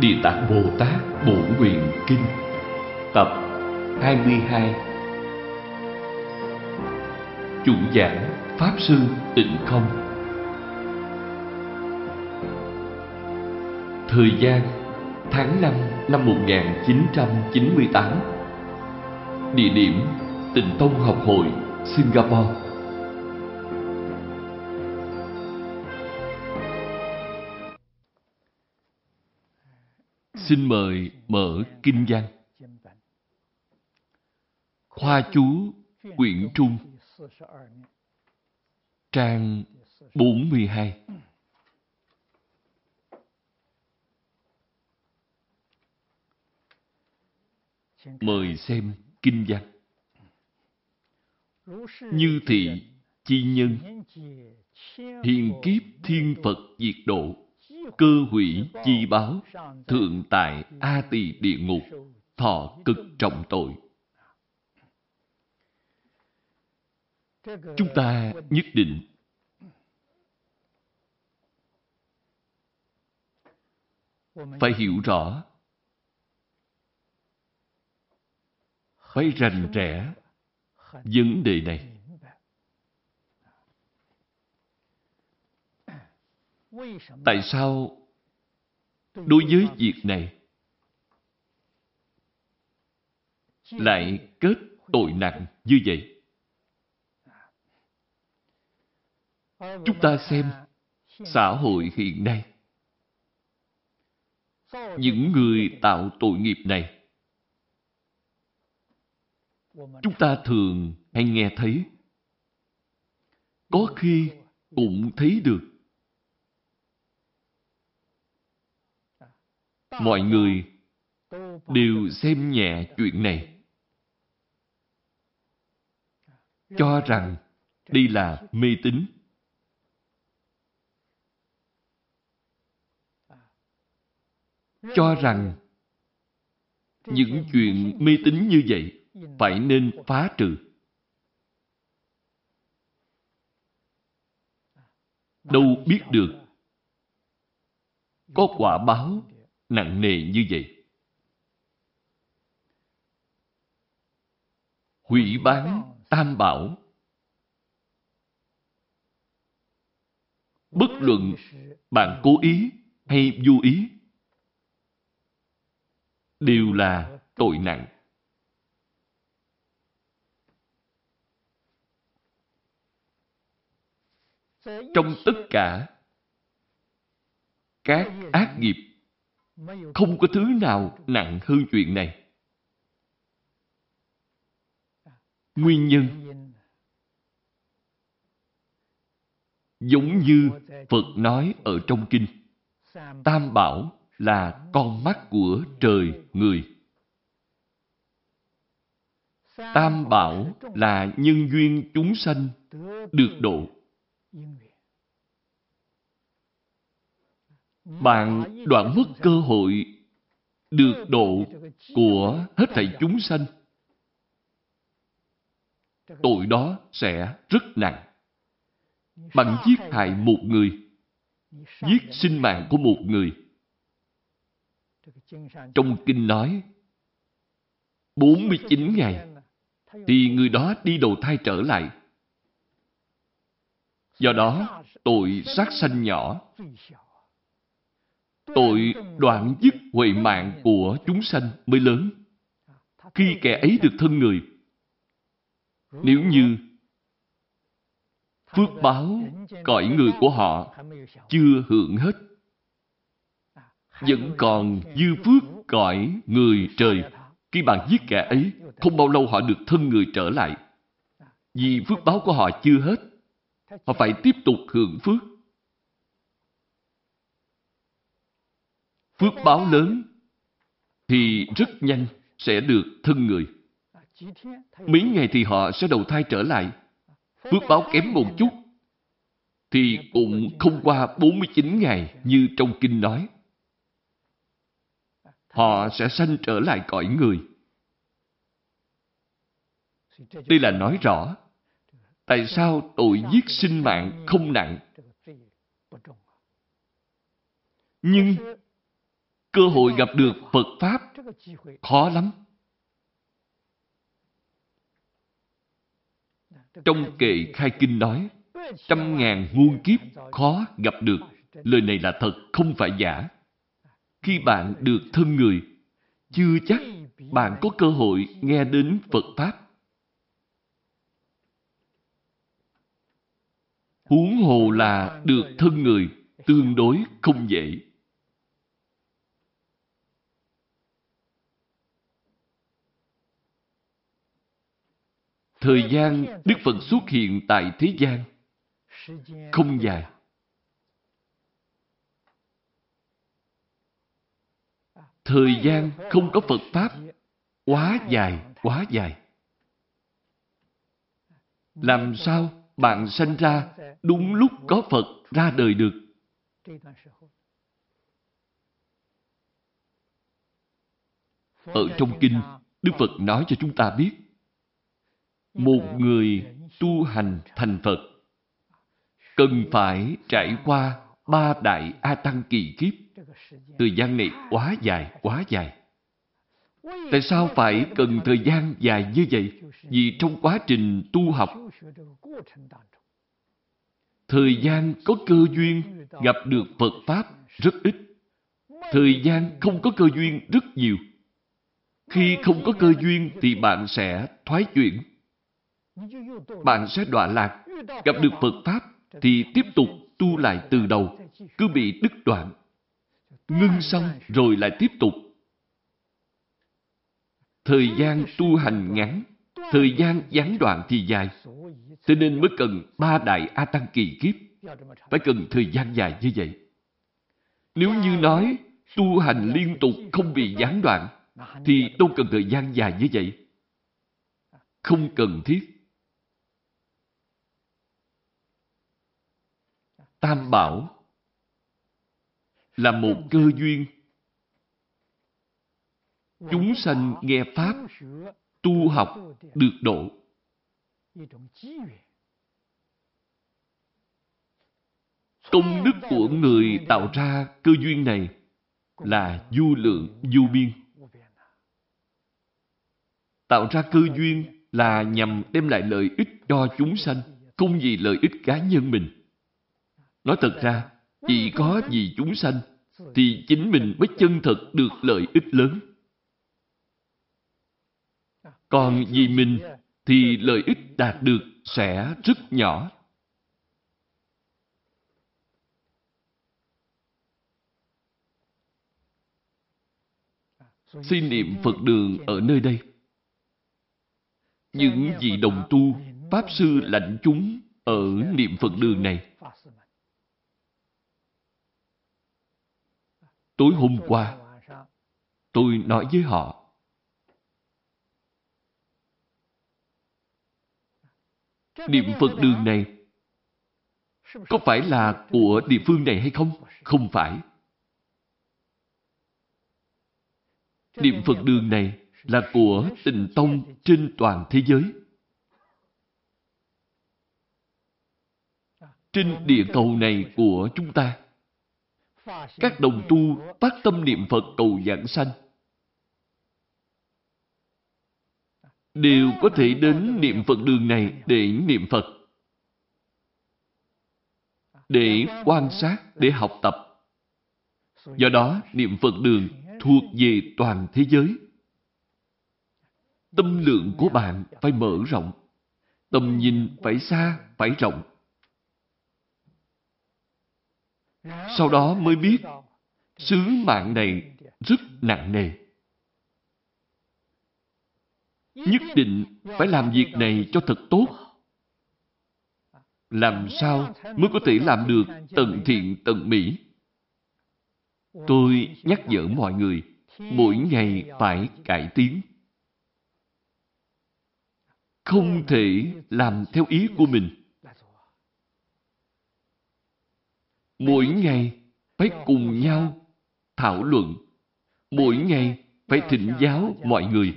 Địa Tạng Bồ Tát Bổn Nguyện Kinh. Tập 22 Chủ giảng Pháp Sư Tịnh Không. Thời gian tháng 5 năm 1998 Địa điểm Tịnh Tông Học Hội, Singapore. Xin mời mở Kinh văn. Khoa chú Quyển Trung, Trang 42 Mời xem Kinh văn. Như thị chi nhân, Hiền kiếp thiên Phật diệt độ. Cơ hủy chi báo, Thượng tại A tỳ địa ngục, Thọ cực trọng tội. Chúng ta nhất định phải hiểu rõ phải rành rẽ vấn đề này. Tại sao đối với việc này lại kết tội nặng như vậy? Chúng ta xem xã hội hiện nay. Những người tạo tội nghiệp này chúng ta thường hay nghe thấy có khi cũng thấy được mọi người đều xem nhẹ chuyện này. Cho rằng đây là mê tín. Cho rằng những chuyện mê tín như vậy phải nên phá trừ. Đâu biết được có quả báo nặng nề như vậy. Hủy bán tam bảo. Bất luận bạn cố ý hay vô ý, đều là tội nặng. Trong tất cả các ác nghiệp không có thứ nào nặng hơn chuyện này. Nguyên nhân? Giống như phật nói ở trong kinh, tam bảo là con mắt của trời người. Tam bảo là nhân duyên chúng sanh được độ. Bạn đoạn mất cơ hội được độ của hết thảy chúng sanh. Tội đó sẽ rất nặng. Bạn giết hại một người giết sinh mạng của một người. Trong kinh nói 49 ngày thì người đó đi đầu thai trở lại. Do đó, tội sát sanh nhỏ, tội đoạn dứt huệ mạng của chúng sanh mới lớn. Khi kẻ ấy được thân người, nếu như phước báo cõi người của họ chưa hưởng hết, vẫn còn dư phước cõi người trời. Khi bạn giết kẻ ấy, không bao lâu họ được thân người trở lại. Vì phước báo của họ chưa hết, họ phải tiếp tục hưởng phước. Phước báo lớn thì rất nhanh sẽ được thân người. Mấy ngày thì họ sẽ đầu thai trở lại. Phước báo kém một chút thì cũng không qua 49 ngày như trong kinh nói họ sẽ sanh trở lại cõi người. Đây là nói rõ tại sao tội giết sinh mạng không nặng. Nhưng cơ hội gặp được Phật Pháp khó lắm. Trong kệ khai kinh nói, trăm ngàn muôn kiếp khó gặp được. Lời này là thật, không phải giả. Khi bạn được thân người, chưa chắc bạn có cơ hội nghe đến Phật Pháp. Huống hồ là được thân người, tương đối không dễ. Thời gian Đức Phật xuất hiện tại thế gian không dài. Thời gian không có Phật Pháp quá dài, quá dài. Làm sao bạn sanh ra đúng lúc có Phật ra đời được? Ở trong kinh, Đức Phật nói cho chúng ta biết một người tu hành thành Phật cần phải trải qua ba đại A Tăng kỳ kiếp. Thời gian này quá dài, quá dài. Tại sao phải cần thời gian dài như vậy? Vì trong quá trình tu học, thời gian có cơ duyên gặp được Phật Pháp rất ít. Thời gian không có cơ duyên rất nhiều. Khi không có cơ duyên thì bạn sẽ thoái chuyển. Bạn sẽ đọa lạc. Gặp được Phật Pháp thì tiếp tục tu lại từ đầu. Cứ bị đứt đoạn. Ngưng xong rồi lại tiếp tục. Thời gian tu hành ngắn, thời gian gián đoạn thì dài. Thế nên mới cần ba đại A Tăng kỳ kiếp. Phải cần thời gian dài như vậy. Nếu như nói tu hành liên tục không bị gián đoạn, thì đâu cần thời gian dài như vậy. Không cần thiết. Tam Bảo là một cơ duyên. Chúng sanh nghe Pháp, tu học, được độ. Công đức của người tạo ra cơ duyên này là du lượng, du biên. Tạo ra cơ duyên là nhằm đem lại lợi ích cho chúng sanh, không vì lợi ích cá nhân mình. Nói thật ra, chỉ có vì chúng sanh, thì chính mình mới chân thật được lợi ích lớn. Còn vì mình, thì lợi ích đạt được sẽ rất nhỏ. Xin niệm Phật đường ở nơi đây. Những vị đồng tu, Pháp Sư lãnh chúng ở niệm Phật đường này Tối hôm qua, tôi nói với họ, Niệm Phật đường này có phải là của địa phương này hay không? Không phải. Niệm Phật đường này là của tình tông trên toàn thế giới. Trên địa cầu này của chúng ta các đồng tu phát tâm niệm Phật cầu giảng sanh. Đều có thể đến niệm Phật đường này để niệm Phật. Để quan sát, để học tập. Do đó, niệm Phật đường thuộc về toàn thế giới. Tâm lượng của bạn phải mở rộng. Tầm nhìn phải xa, phải rộng. Sau đó mới biết sứ mạng này rất nặng nề. Nhất định phải làm việc này cho thật tốt. Làm sao mới có thể làm được tận thiện, tận mỹ? Tôi nhắc nhở mọi người, mỗi ngày phải cải tiến. Không thể làm theo ý của mình. Mỗi ngày phải cùng nhau thảo luận. Mỗi ngày phải thỉnh giáo mọi người.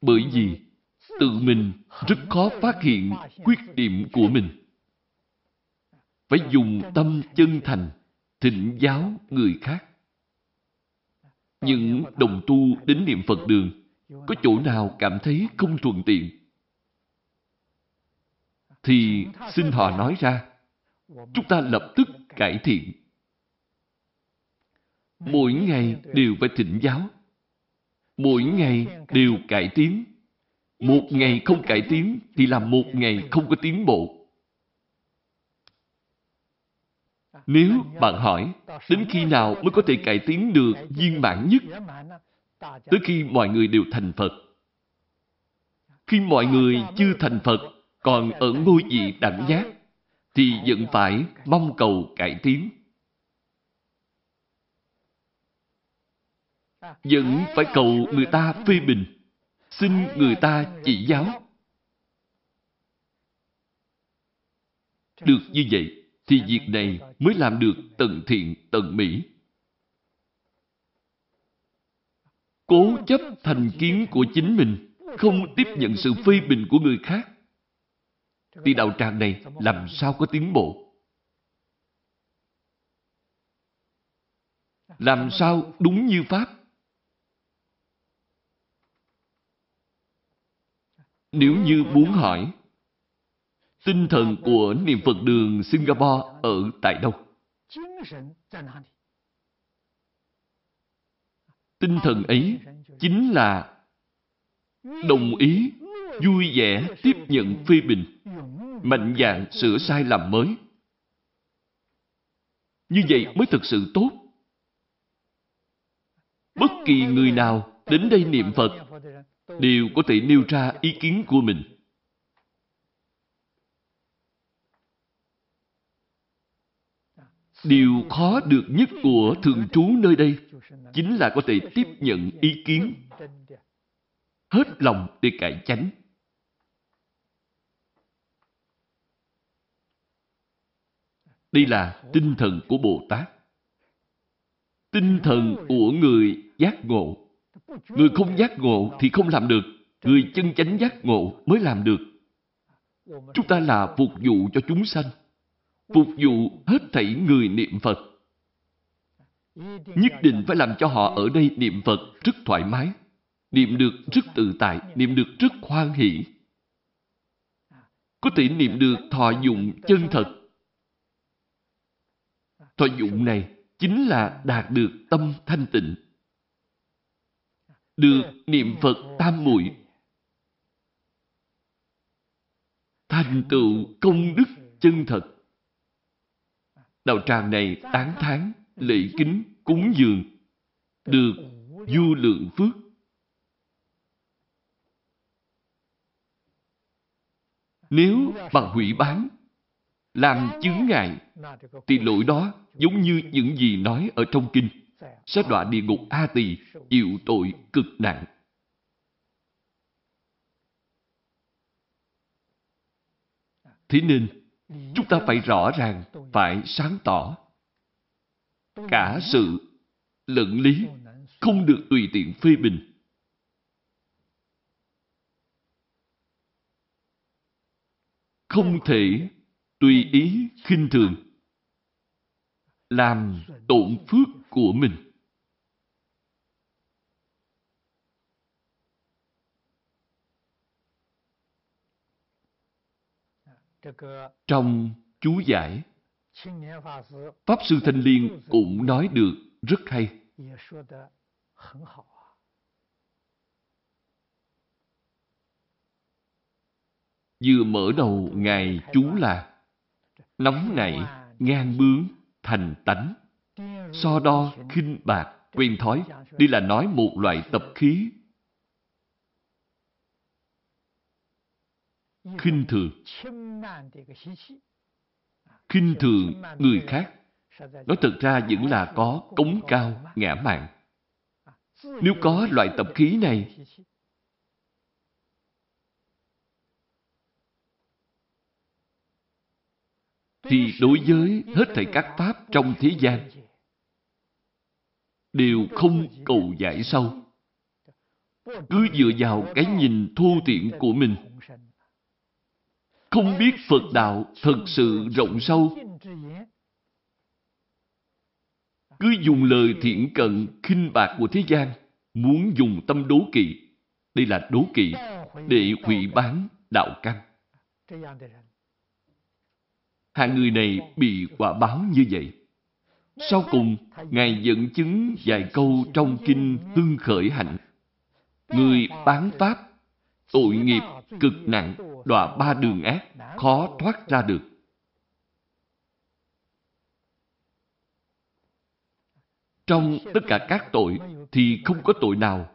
Bởi vì tự mình rất khó phát hiện khuyết điểm của mình. phải dùng tâm chân thành thịnh giáo người khác. Những đồng tu đến niệm Phật đường có chỗ nào cảm thấy không thuận tiện thì xin họ nói ra. Chúng ta lập tức cải thiện. Mỗi ngày đều phải thịnh giáo. Mỗi ngày đều cải tiến. Một ngày không cải tiến thì là một ngày không có tiến bộ. Nếu bạn hỏi, đến khi nào mới có thể cải tiến được viên mãn nhất? Tới khi mọi người đều thành phật. Khi mọi người chưa thành phật còn ở ngôi vị đẳng giác, thì vẫn phải mong cầu cải tiến. Vẫn phải cầu người ta phê bình, xin người ta chỉ giáo. Được như vậy, thì việc này mới làm được tận thiện, tận mỹ. Cố chấp thành kiến của chính mình, không tiếp nhận sự phê bình của người khác thì đạo tràng này làm sao có tiến bộ? Làm sao đúng như pháp? Nếu như muốn hỏi, tinh thần của niệm phật đường singapore ở tại đâu? Tinh thần ấy chính là đồng ý vui vẻ tiếp nhận phê bình, mạnh dạn sửa sai lầm mới. Như vậy mới thực sự tốt. Bất kỳ người nào đến đây niệm phật đều có thể nêu ra ý kiến của mình. Điều khó được nhất của thường trú nơi đây chính là có thể tiếp nhận ý kiến, hết lòng để cải chánh. Đây là tinh thần của bồ tát. Tinh thần của người giác ngộ. Người không giác ngộ thì không làm được. Người chân chánh giác ngộ mới làm được. Chúng ta là phục vụ cho chúng sanh, phục vụ hết thảy người niệm phật. Nhất định phải làm cho họ ở đây niệm phật rất thoải mái, niệm được rất tự tại, niệm được rất hoan hỷ. Có thể niệm được thọ dụng chân thật thọ dụng này chính là đạt được tâm thanh tịnh. Được niệm phật tam muội. Thành tựu công đức chân thật. Đạo tràng này tán thán, lễ kính, cúng dường, được du lượng phước. Nếu bằng hủy bán làm chứng ngại thì lỗi đó giống như những gì nói ở trong kinh sẽ đọa địa ngục A Tỳ chịu tội cực nặng. Thế nên, chúng ta phải rõ ràng, phải sáng tỏ. Cả sự lẫn lý không được tùy tiện phê bình. Không thể tùy ý khinh thường, làm tổn phước của mình. Trong chú giải, pháp sư thanh liên cũng nói được rất hay. Vừa mở đầu ngài chú là nóng nảy, ngang bướng, thành tánh. So đo, khinh bạc quen thói. Đây là nói một loại tập khí. Khinh thường. Khinh thường người khác. Nói thật ra vẫn là có cống cao, ngã mạn. Nếu có loại tập khí này thì đối với hết thảy các pháp trong thế gian đều không cầu giải sâu cứ dựa vào cái nhìn thô tiện của mình không biết Phật đạo thật sự rộng sâu, cứ dùng lời thiện cận, khinh bạc của thế gian, muốn dùng tâm đố kỵ. Đây là đố kỵ để hủy bán đạo căn. Hạng người này bị quả báo như vậy. Sau cùng, Ngài dẫn chứng vài câu trong kinh Hưng Khởi Hạnh. Người bán Pháp, tội nghiệp cực nặng, đọa ba đường ác, khó thoát ra được. Trong tất cả các tội thì không có tội nào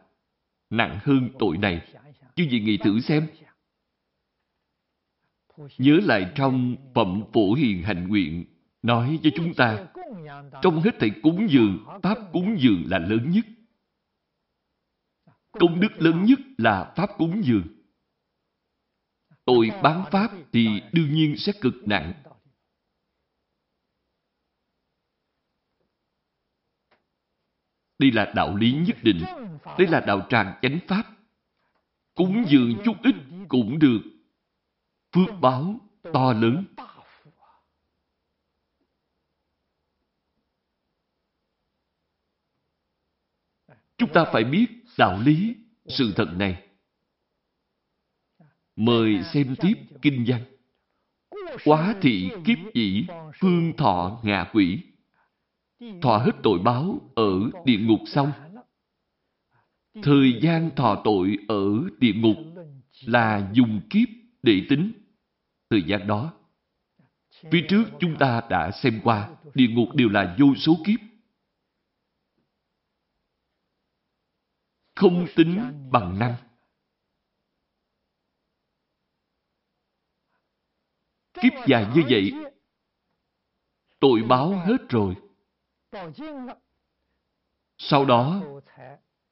nặng hơn tội này. Chứ gì nghĩ thử xem. Nhớ lại trong Phẩm Phổ Hiền Hạnh Nguyện nói cho chúng ta trong hết thảy cúng dường, Pháp cúng dường là lớn nhất. Công đức lớn nhất là Pháp cúng dường. Tội bán Pháp thì đương nhiên sẽ cực nặng. Đây là đạo lý nhất định. Đây là đạo tràng chánh Pháp. Cúng dường chút ít cũng được. Phước báo to lớn. Chúng ta phải biết đạo lý, sự thật này. Mời xem tiếp kinh văn. Quá thị kiếp dĩ, phương thọ ngạ quỷ. Thọ hết tội báo ở địa ngục xong. Thời gian thọ tội ở địa ngục là dùng kiếp để tính. Thời gian đó, phía trước chúng ta đã xem qua, địa ngục đều là vô số kiếp. không tính bằng năm. Kiếp dài như vậy, tội báo hết rồi. Sau đó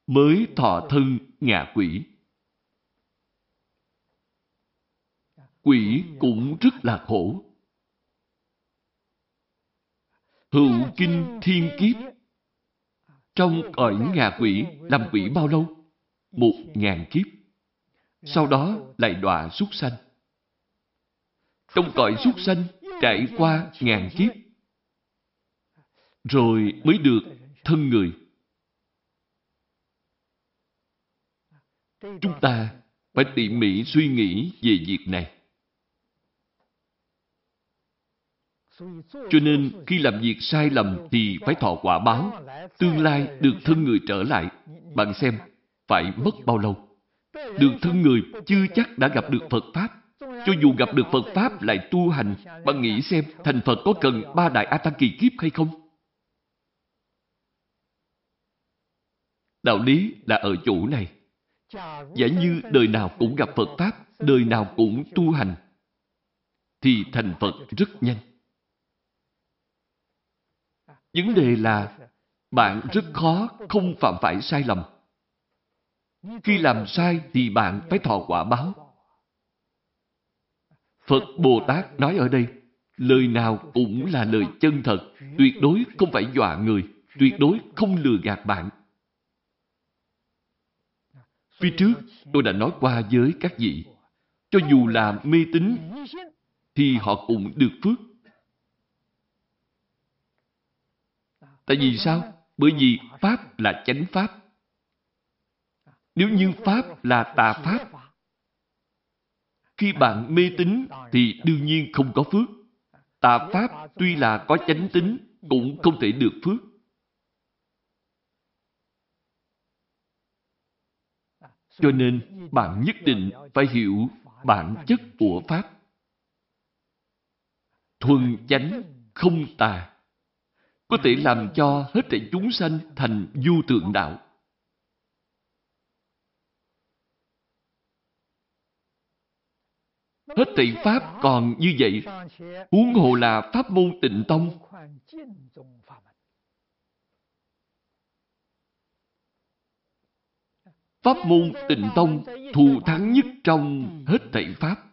mới thọ thân ngạ quỷ. Quỷ cũng rất là khổ. Hữu kinh thiên kiếp trong cõi ngạ quỷ làm quỷ bao lâu? Một ngàn kiếp. Sau đó lại đọa súc sanh. Trong cõi súc sanh trải qua ngàn kiếp. Rồi mới được thân người. Chúng ta phải tỉ mỉ suy nghĩ về việc này. Cho nên khi làm việc sai lầm thì phải thọ quả báo. Tương lai được thân người trở lại. Bạn xem, phải mất bao lâu? Được thân người chưa chắc đã gặp được Phật Pháp. Cho dù gặp được Phật Pháp lại tu hành, bạn nghĩ xem thành Phật có cần ba đại A Tăng kỳ kiếp hay không? Đạo lý là ở chỗ này. Giả như đời nào cũng gặp Phật Pháp, đời nào cũng tu hành, thì thành Phật rất nhanh. Vấn đề là bạn rất khó không phạm phải sai lầm. Khi làm sai thì bạn phải thọ quả báo. Phật Bồ Tát nói ở đây, lời nào cũng là lời chân thật, tuyệt đối không phải dọa người, tuyệt đối không lừa gạt bạn. Phía trước, tôi đã nói qua với các vị, cho dù là mê tín, thì họ cũng được phước. Tại vì sao? Bởi vì Pháp là chánh Pháp. Nếu như Pháp là tà Pháp, khi bạn mê tín thì đương nhiên không có phước. Tà Pháp tuy là có chánh tính, cũng không thể được phước. Cho nên, bạn nhất định phải hiểu bản chất của Pháp. Thuần chánh, không tà có thể làm cho hết thảy chúng sanh thành du tượng đạo. Hết thảy Pháp còn như vậy, huống hồ là Pháp môn tịnh tông. Pháp môn tịnh tông thù thắng nhất trong hết thảy Pháp.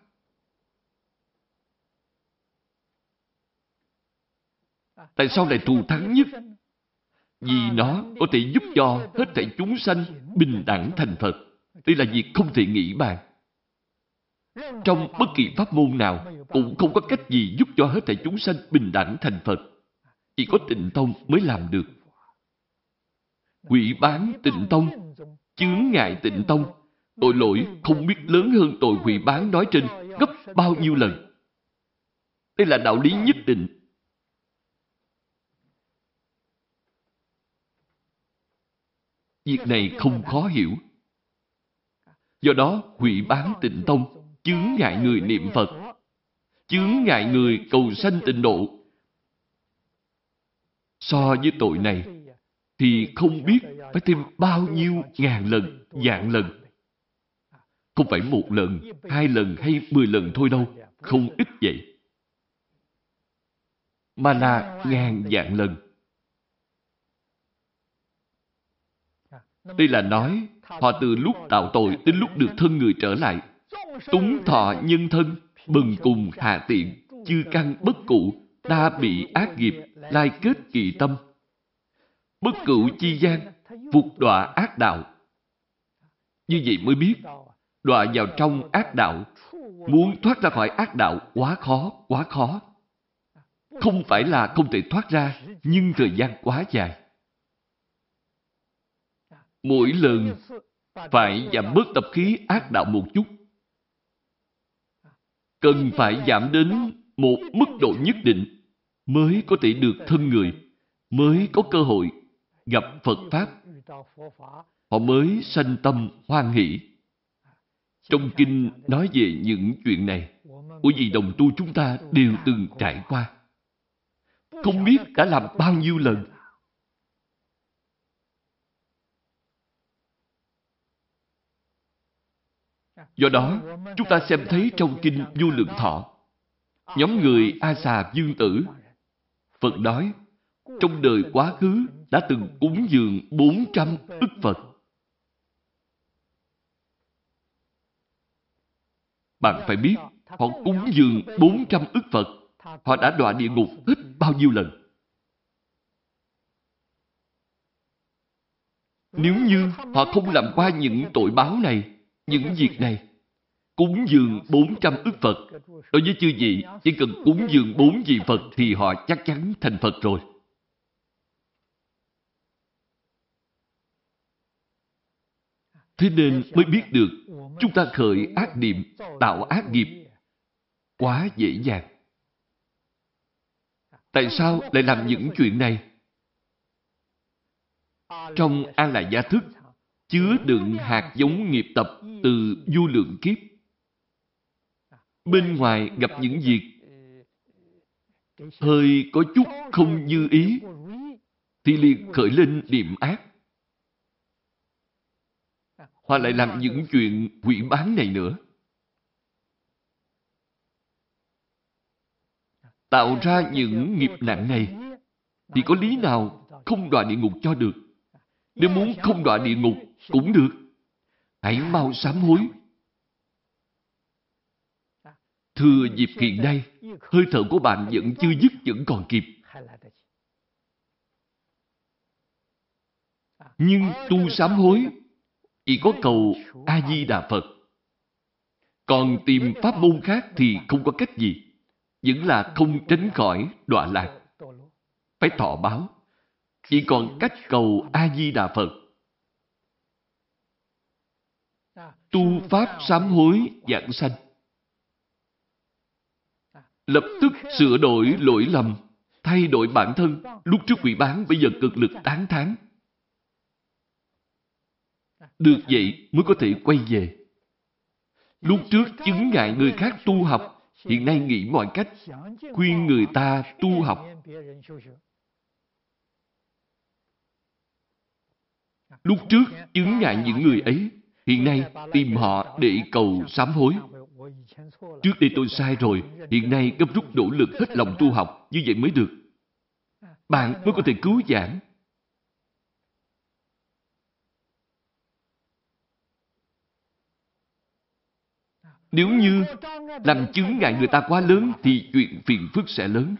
Tại sao lại thù thắng nhất? Vì nó có thể giúp cho hết thảy chúng sanh bình đẳng thành Phật. Đây là việc không thể nghĩ bàn. trong bất kỳ pháp môn nào cũng không có cách gì giúp cho hết thảy chúng sanh bình đẳng thành Phật. Chỉ có tịnh tông mới làm được. Quỷ bán tịnh tông, chướng ngại tịnh tông, tội lỗi không biết lớn hơn tội quỷ bán nói trên gấp bao nhiêu lần. Đây là đạo lý nhất định. Việc này không khó hiểu. Do đó, hủy bán tịnh tông, chướng ngại người niệm Phật, chướng ngại người cầu sanh tịnh độ. So với tội này, thì không biết phải thêm bao nhiêu ngàn lần, dạng lần. Không phải một lần, hai lần hay mười lần thôi đâu, không ít vậy. Mà là ngàn dạng lần. Đây là nói, họ từ lúc tạo tội đến lúc được thân người trở lại. Túng thọ nhân thân, bừng cùng hạ tiện, chư căn bất cụ, đa bị ác nghiệp, lai kết kỳ tâm. Bất cửu chi gian, phục đọa ác đạo. Như vậy mới biết, đọa vào trong ác đạo, muốn thoát ra khỏi ác đạo quá khó, quá khó. Không phải là không thể thoát ra, nhưng thời gian quá dài. Mỗi lần phải giảm bớt tập khí ác đạo một chút. Cần phải giảm đến một mức độ nhất định mới có thể được thân người, mới có cơ hội gặp Phật Pháp. Họ mới sanh tâm hoan hỷ. Trong kinh nói về những chuyện này, của vị đồng tu chúng ta đều từng trải qua. Không biết đã làm bao nhiêu lần Do đó, chúng ta xem thấy trong kinh Du Lượng Thọ, nhóm người A Xà Dương Tử, Phật nói, trong đời quá khứ đã từng cúng dường 400 ức Phật. Bạn phải biết, họ cúng dường 400 ức Phật, họ đã đọa địa ngục ít bao nhiêu lần. Nếu như họ không làm qua những tội báo này, những việc này. Cúng dường 400 ức Phật. Đối với chư vị, chỉ cần cúng dường bốn vị Phật thì họ chắc chắn thành Phật rồi. Thế nên mới biết được chúng ta khởi ác niệm, tạo ác nghiệp quá dễ dàng. Tại sao lại làm những chuyện này? Trong a Lại Gia Thức chứa đựng hạt giống nghiệp tập từ vô lượng kiếp. Bên ngoài gặp những việc hơi có chút không như ý, thì liền khởi lên niệm ác. Hoặc lại làm những chuyện quỷ bán này nữa. Tạo ra những nghiệp nặng này, thì có lý nào không đọa địa ngục cho được? Nếu muốn không đọa địa ngục, cũng được. Hãy mau sám hối. Thưa dịp hiện nay, hơi thở của bạn vẫn chưa dứt vẫn còn kịp. Nhưng tu sám hối chỉ có cầu A-di-đà Phật. Còn tìm pháp môn khác thì không có cách gì. Vẫn là không tránh khỏi đọa lạc. Phải thọ báo. Chỉ còn cách cầu A-di-đà Phật. tu pháp sám hối dạng sanh. Lập tức sửa đổi lỗi lầm, thay đổi bản thân, lúc trước quỷ bán bây giờ cực lực tán thán. Được vậy mới có thể quay về. Lúc trước chứng ngại người khác tu học, hiện nay nghĩ mọi cách, khuyên người ta tu học. Lúc trước chứng ngại những người ấy, Hiện nay tìm họ để cầu sám hối. Trước đây tôi sai rồi, hiện nay gấp rút nỗ lực hết lòng tu học, như vậy mới được. Bạn mới có thể cứu giảng. Nếu như làm chứng ngại người ta quá lớn thì chuyện phiền phức sẽ lớn.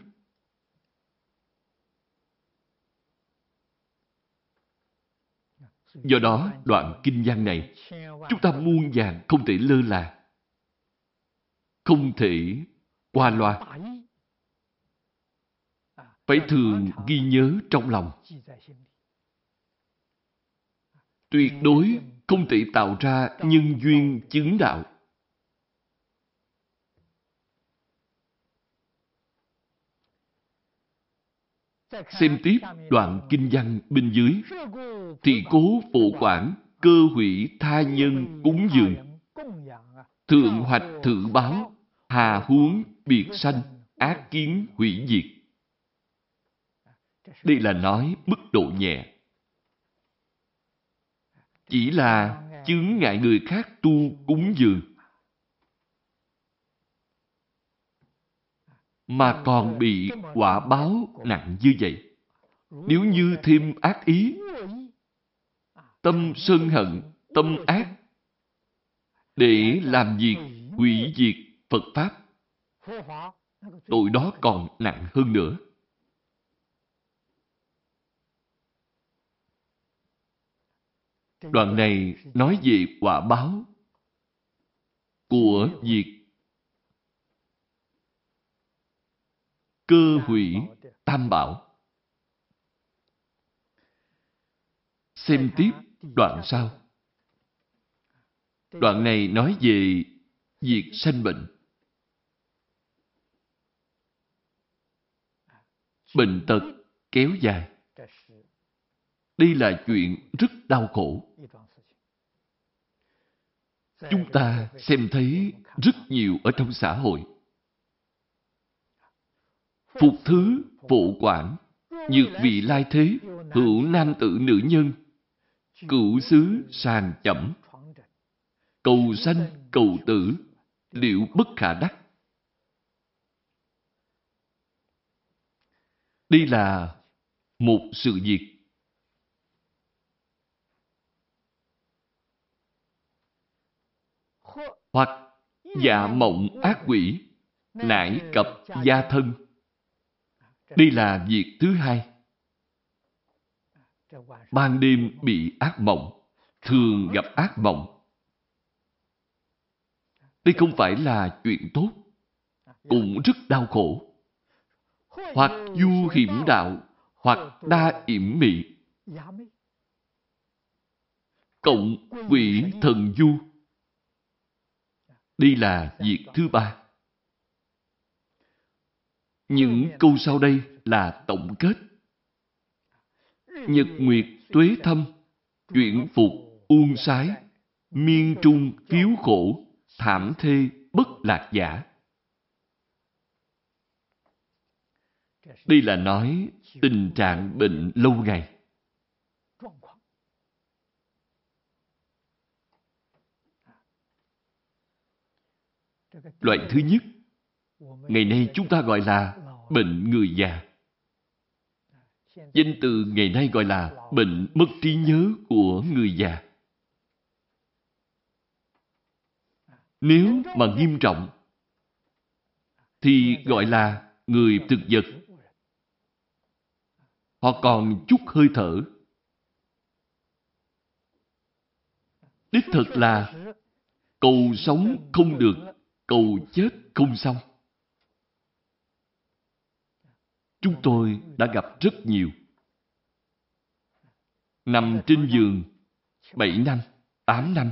Do đó, đoạn kinh văn này, chúng ta muôn vàng không thể lơ là. không thể qua loa. Phải thường ghi nhớ trong lòng. Tuyệt đối không thể tạo ra nhân duyên chứng đạo. Xem tiếp đoạn kinh văn bên dưới. Thì cố phụ quản, cơ hủy tha nhân cúng dường. Thượng hoạch thử báo, hà huống biệt sanh, ác kiến hủy diệt. Đây là nói mức độ nhẹ. Chỉ là chướng ngại người khác tu cúng dường. Mà còn bị quả báo nặng như vậy. Nếu như thêm ác ý, tâm sân hận, tâm ác, để làm việc hủy diệt Phật Pháp, tội đó còn nặng hơn nữa. Đoạn này nói về quả báo của việc cơ hủy tam bảo. Xem tiếp đoạn sau. Đoạn này nói về việc sanh bệnh. Bệnh tật kéo dài. Đây là chuyện rất đau khổ. Chúng ta xem thấy rất nhiều ở trong xã hội. Phục thứ, phụ quản, nhược vị lai thế, hữu nam tử nữ nhân, cửu xứ sàng chẩm, cầu sanh, cầu tử, liệu bất khả đắc. Đây là một sự việc hoặc dạ mộng ác quỷ, nải cập gia thân. Đây là việc thứ hai. Ban đêm bị ác mộng, thường gặp ác mộng. Đây không phải là chuyện tốt, cũng rất đau khổ. Hoặc du hiểm đạo, hoặc đa yểm mị. Cộng quỷ thần du đây là việc thứ ba. Những câu sau đây là tổng kết. Nhật nguyệt tuế thâm, chuyển phục uôn sái, miên trung phiếu khổ, thảm thê bất lạc giả. Đây là nói tình trạng bệnh lâu ngày. Loại thứ nhất, ngày nay chúng ta gọi là bệnh người già. Danh từ ngày nay gọi là bệnh mất trí nhớ của người già. Nếu mà nghiêm trọng, thì gọi là người thực vật. Họ còn chút hơi thở. Đích thực là cầu sống không được cầu chết không xong. Chúng tôi đã gặp rất nhiều. Nằm trên giường 7 năm, 8 năm,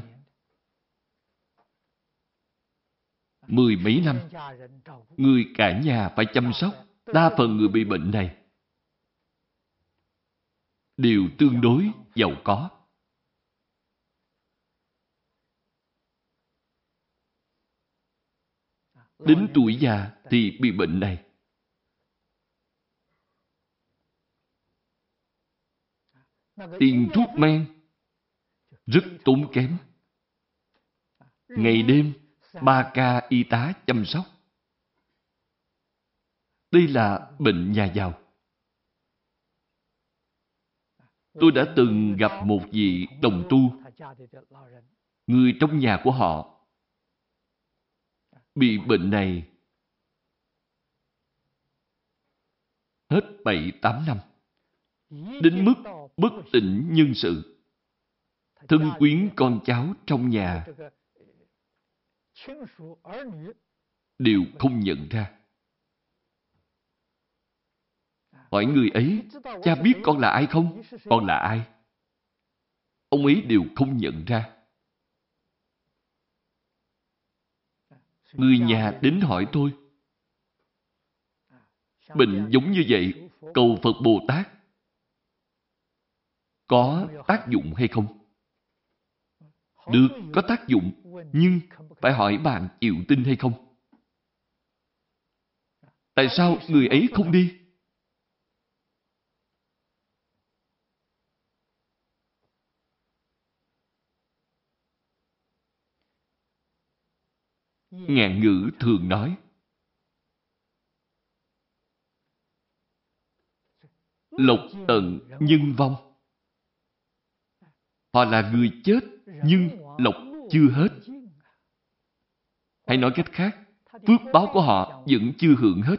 mười mấy năm, người cả nhà phải chăm sóc. Đa phần người bị bệnh này đều tương đối giàu có. Đến tuổi già thì bị bệnh này. Tiền thuốc men rất tốn kém. Ngày đêm, ba ca y tá chăm sóc. Đây là bệnh nhà giàu. Tôi đã từng gặp một vị đồng tu. Người trong nhà của họ bị bệnh này hết bảy tám năm. Đến mức bất tỉnh nhân sự. Thân quyến con cháu trong nhà đều không nhận ra. Hỏi người ấy, cha biết con là ai không? Con là ai? Ông ấy đều không nhận ra. Người nhà đến hỏi tôi. Bệnh giống như vậy, cầu Phật Bồ Tát có tác dụng hay không? Được, có tác dụng, nhưng phải hỏi bạn chịu tin hay không? Tại sao người ấy không đi? Ngạn ngữ thường nói Lộc tận nhân vong Họ là người chết nhưng lộc chưa hết. Hay nói cách khác, phước báo của họ vẫn chưa hưởng hết.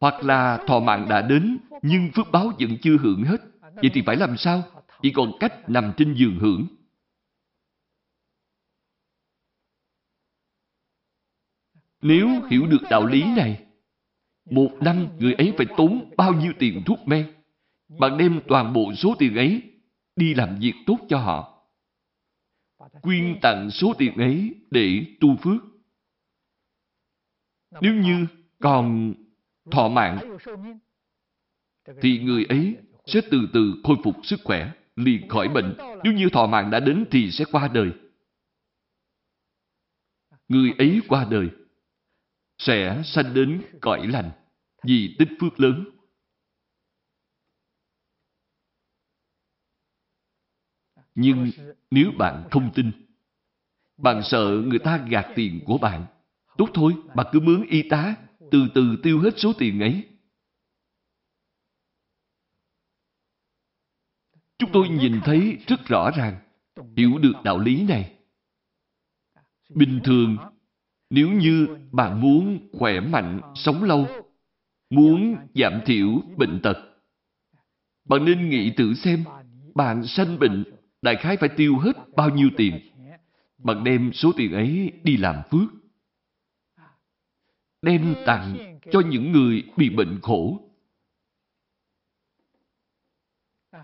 Hoặc là thọ mạng đã đến nhưng phước báo vẫn chưa hưởng hết. Vậy thì phải làm sao? Chỉ còn cách nằm trên giường hưởng. Nếu hiểu được đạo lý này, một năm người ấy phải tốn bao nhiêu tiền thuốc men? Bạn đem toàn bộ số tiền ấy đi làm việc tốt cho họ. Quyên tặng số tiền ấy để tu phước. Nếu như còn thọ mạng, thì người ấy sẽ từ từ khôi phục sức khỏe, liền khỏi bệnh. Nếu như thọ mạng đã đến thì sẽ qua đời. Người ấy qua đời, sẽ sanh đến cõi lành vì tích phước lớn. Nhưng nếu bạn không tin, bạn sợ người ta gạt tiền của bạn, tốt thôi, bạn cứ mướn y tá, từ từ tiêu hết số tiền ấy. Chúng tôi nhìn thấy rất rõ ràng, hiểu được đạo lý này. Bình thường, nếu như bạn muốn khỏe mạnh, sống lâu, muốn giảm thiểu bệnh tật, bạn nên nghĩ tự xem, bạn sanh bệnh đại khái phải tiêu hết bao nhiêu tiền. Bạn đem số tiền ấy đi làm phước. Đem tặng cho những người bị bệnh khổ.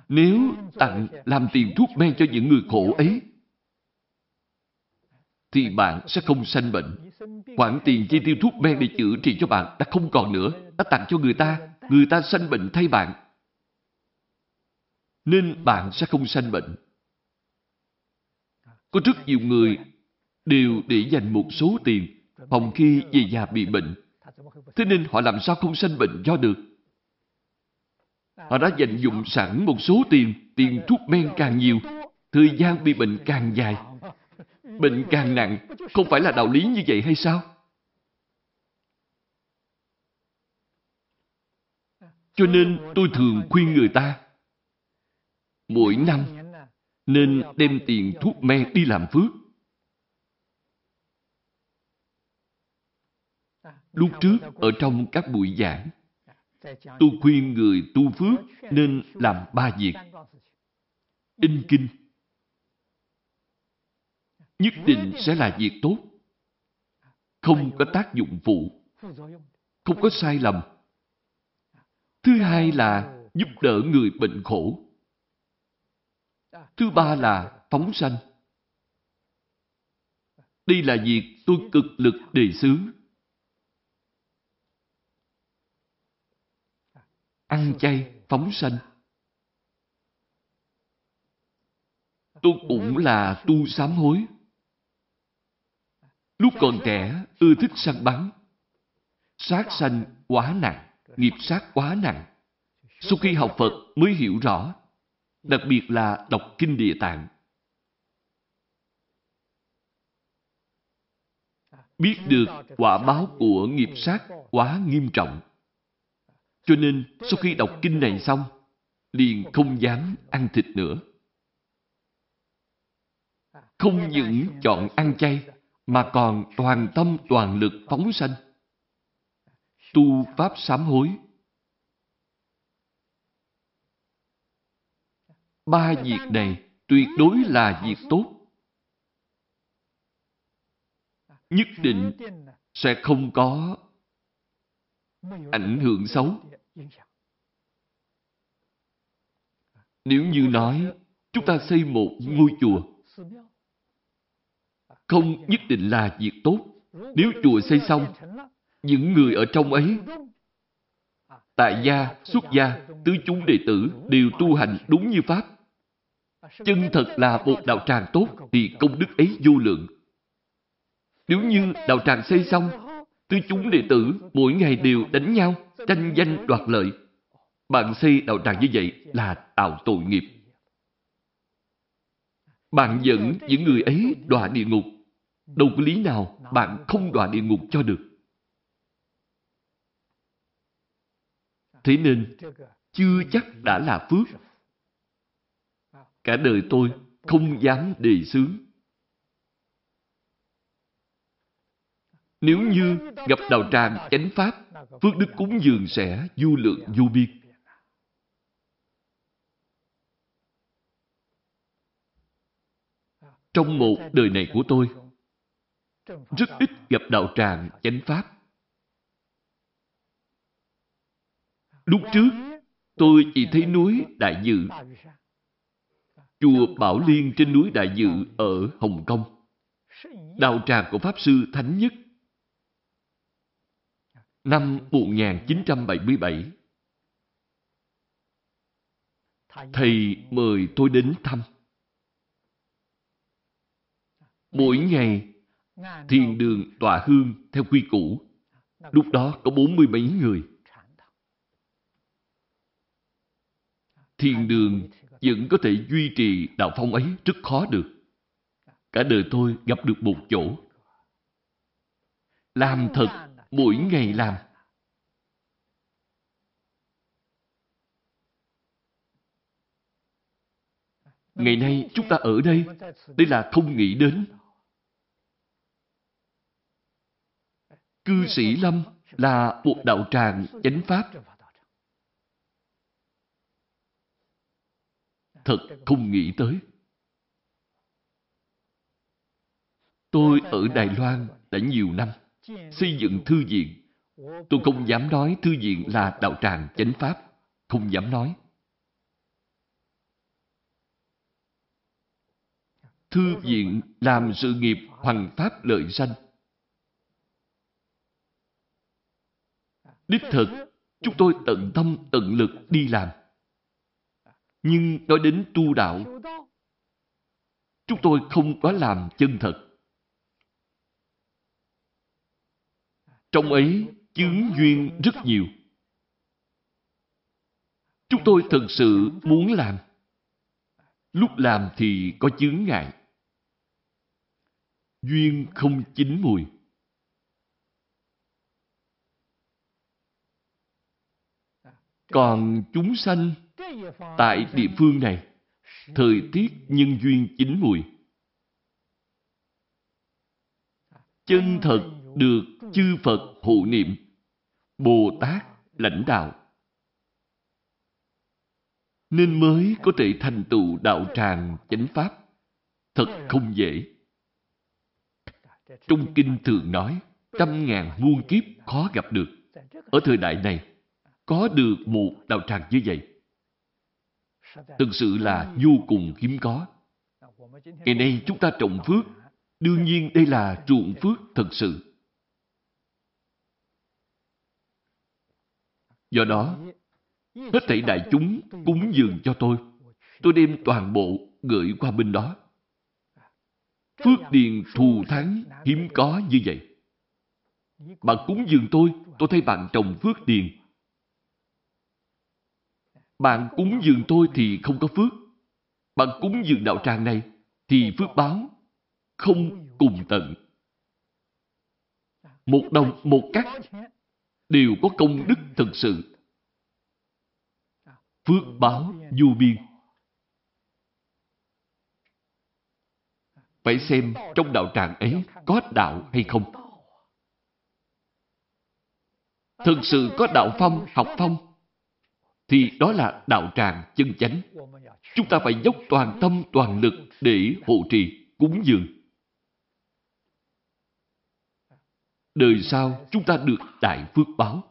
Nếu tặng làm tiền thuốc men cho những người khổ ấy, thì bạn sẽ không sanh bệnh. Khoản tiền chi tiêu thuốc men để chữa trị cho bạn đã không còn nữa. Đã tặng cho người ta, người ta sanh bệnh thay bạn. Nên bạn sẽ không sanh bệnh. Có rất nhiều người đều để dành một số tiền phòng khi về già bị bệnh. Thế nên họ làm sao không sanh bệnh do được? Họ đã dành dụng sẵn một số tiền, tiền thuốc men càng nhiều, thời gian bị bệnh càng dài. Bệnh càng nặng, không phải là đạo lý như vậy hay sao? Cho nên tôi thường khuyên người ta, mỗi năm nên đem tiền thuốc men đi làm phước. Lúc trước, ở trong các buổi giảng, tôi khuyên người tu phước nên làm ba việc. In kinh nhất định sẽ là việc tốt. Không có tác dụng phụ. Không có sai lầm. Thứ hai là giúp đỡ người bệnh khổ. Thứ ba là phóng sanh. Đây là việc tôi cực lực đề xướng. Ăn chay, phóng sanh. Tôi cũng là tu sám hối. Lúc còn trẻ, ưa thích săn bắn. Sát sanh quá nặng, nghiệp sát quá nặng. Sau khi học Phật mới hiểu rõ đặc biệt là đọc Kinh Địa Tạng. Biết được quả báo của nghiệp sát quá nghiêm trọng. Cho nên, sau khi đọc Kinh này xong, liền không dám ăn thịt nữa. Không những chọn ăn chay, mà còn toàn tâm toàn lực phóng sanh. Tu Pháp sám hối Ba việc này tuyệt đối là việc tốt. nhất định sẽ không có ảnh hưởng xấu. Nếu như nói chúng ta xây một ngôi chùa, không nhất định là việc tốt. Nếu chùa xây xong, những người ở trong ấy, tại gia, xuất gia, tứ chúng đệ tử đều tu hành đúng như Pháp. Chân thật là một đạo tràng tốt thì công đức ấy vô lượng. Nếu như đạo tràng xây xong, tứ chúng đệ tử mỗi ngày đều đánh nhau, tranh danh đoạt lợi. Bạn xây đạo tràng như vậy là tạo tội nghiệp. Bạn dẫn những người ấy đọa địa ngục. Đâu có lý nào bạn không đọa địa ngục cho được. Thế nên, chưa chắc đã là phước. Cả đời tôi không dám đề xướng. Nếu như gặp đạo tràng chánh pháp, phước đức cúng dường sẽ du lượng du biên. Trong một đời này của tôi, rất ít gặp đạo tràng chánh pháp. Lúc trước, tôi chỉ thấy núi Đại Dự. Chùa Bảo Liên trên núi Đại Dự ở Hồng Kông. Đạo tràng của Pháp Sư Thánh Nhất. Năm 1977, Thầy mời tôi đến thăm. Mỗi ngày, thiền đường tỏa hương theo quy củ. Lúc đó có bốn mươi mấy người. Thiền đường vẫn có thể duy trì đạo phong ấy rất khó được. Cả đời tôi gặp được một chỗ. Làm thật, mỗi ngày làm. Ngày nay chúng ta ở đây, đây là không nghĩ đến. Cư sĩ Lâm là một đạo tràng chánh pháp. Thật không nghĩ tới. Tôi ở Đài Loan đã nhiều năm, xây dựng thư viện. Tôi không dám nói thư viện là đạo tràng chánh pháp. Không dám nói. Thư viện làm sự nghiệp hoằng pháp lợi sanh. Đích thực, chúng tôi tận tâm tận lực đi làm. Nhưng nói đến tu đạo, chúng tôi không có làm chân thật. Trong ấy chứng duyên rất nhiều. Chúng tôi thật sự muốn làm. Lúc làm thì có chướng ngại. Duyên không chín mùi. Còn chúng sanh tại địa phương này, thời tiết nhân duyên chín mùi. Chân thật được chư Phật hộ niệm, Bồ Tát lãnh đạo. Nên mới có thể thành tựu đạo tràng chánh pháp. Thật không dễ. Trong kinh thường nói, trăm ngàn muôn kiếp khó gặp được. Ở thời đại này, có được một đạo tràng như vậy. Thực sự là vô cùng hiếm có. Ngày nay chúng ta trồng phước, đương nhiên đây là ruộng phước thật sự. Do đó, hết thảy đại chúng cúng dường cho tôi. Tôi đem toàn bộ gửi qua bên đó. Phước điền thù thắng hiếm có như vậy. Bạn cúng dường tôi, tôi thấy bạn trồng phước điền. Bạn cúng dường tôi thì không có phước. Bạn cúng dường đạo tràng này thì phước báo không cùng tận. Một đồng, một cắt đều có công đức thực sự. Phước báo du biên. Phải xem trong đạo tràng ấy có đạo hay không. Thực sự có đạo phong, học phong, thì đó là đạo tràng chân chánh. Chúng ta phải dốc toàn tâm toàn lực để hộ trì, cúng dường. đời sau chúng ta được đại phước báo.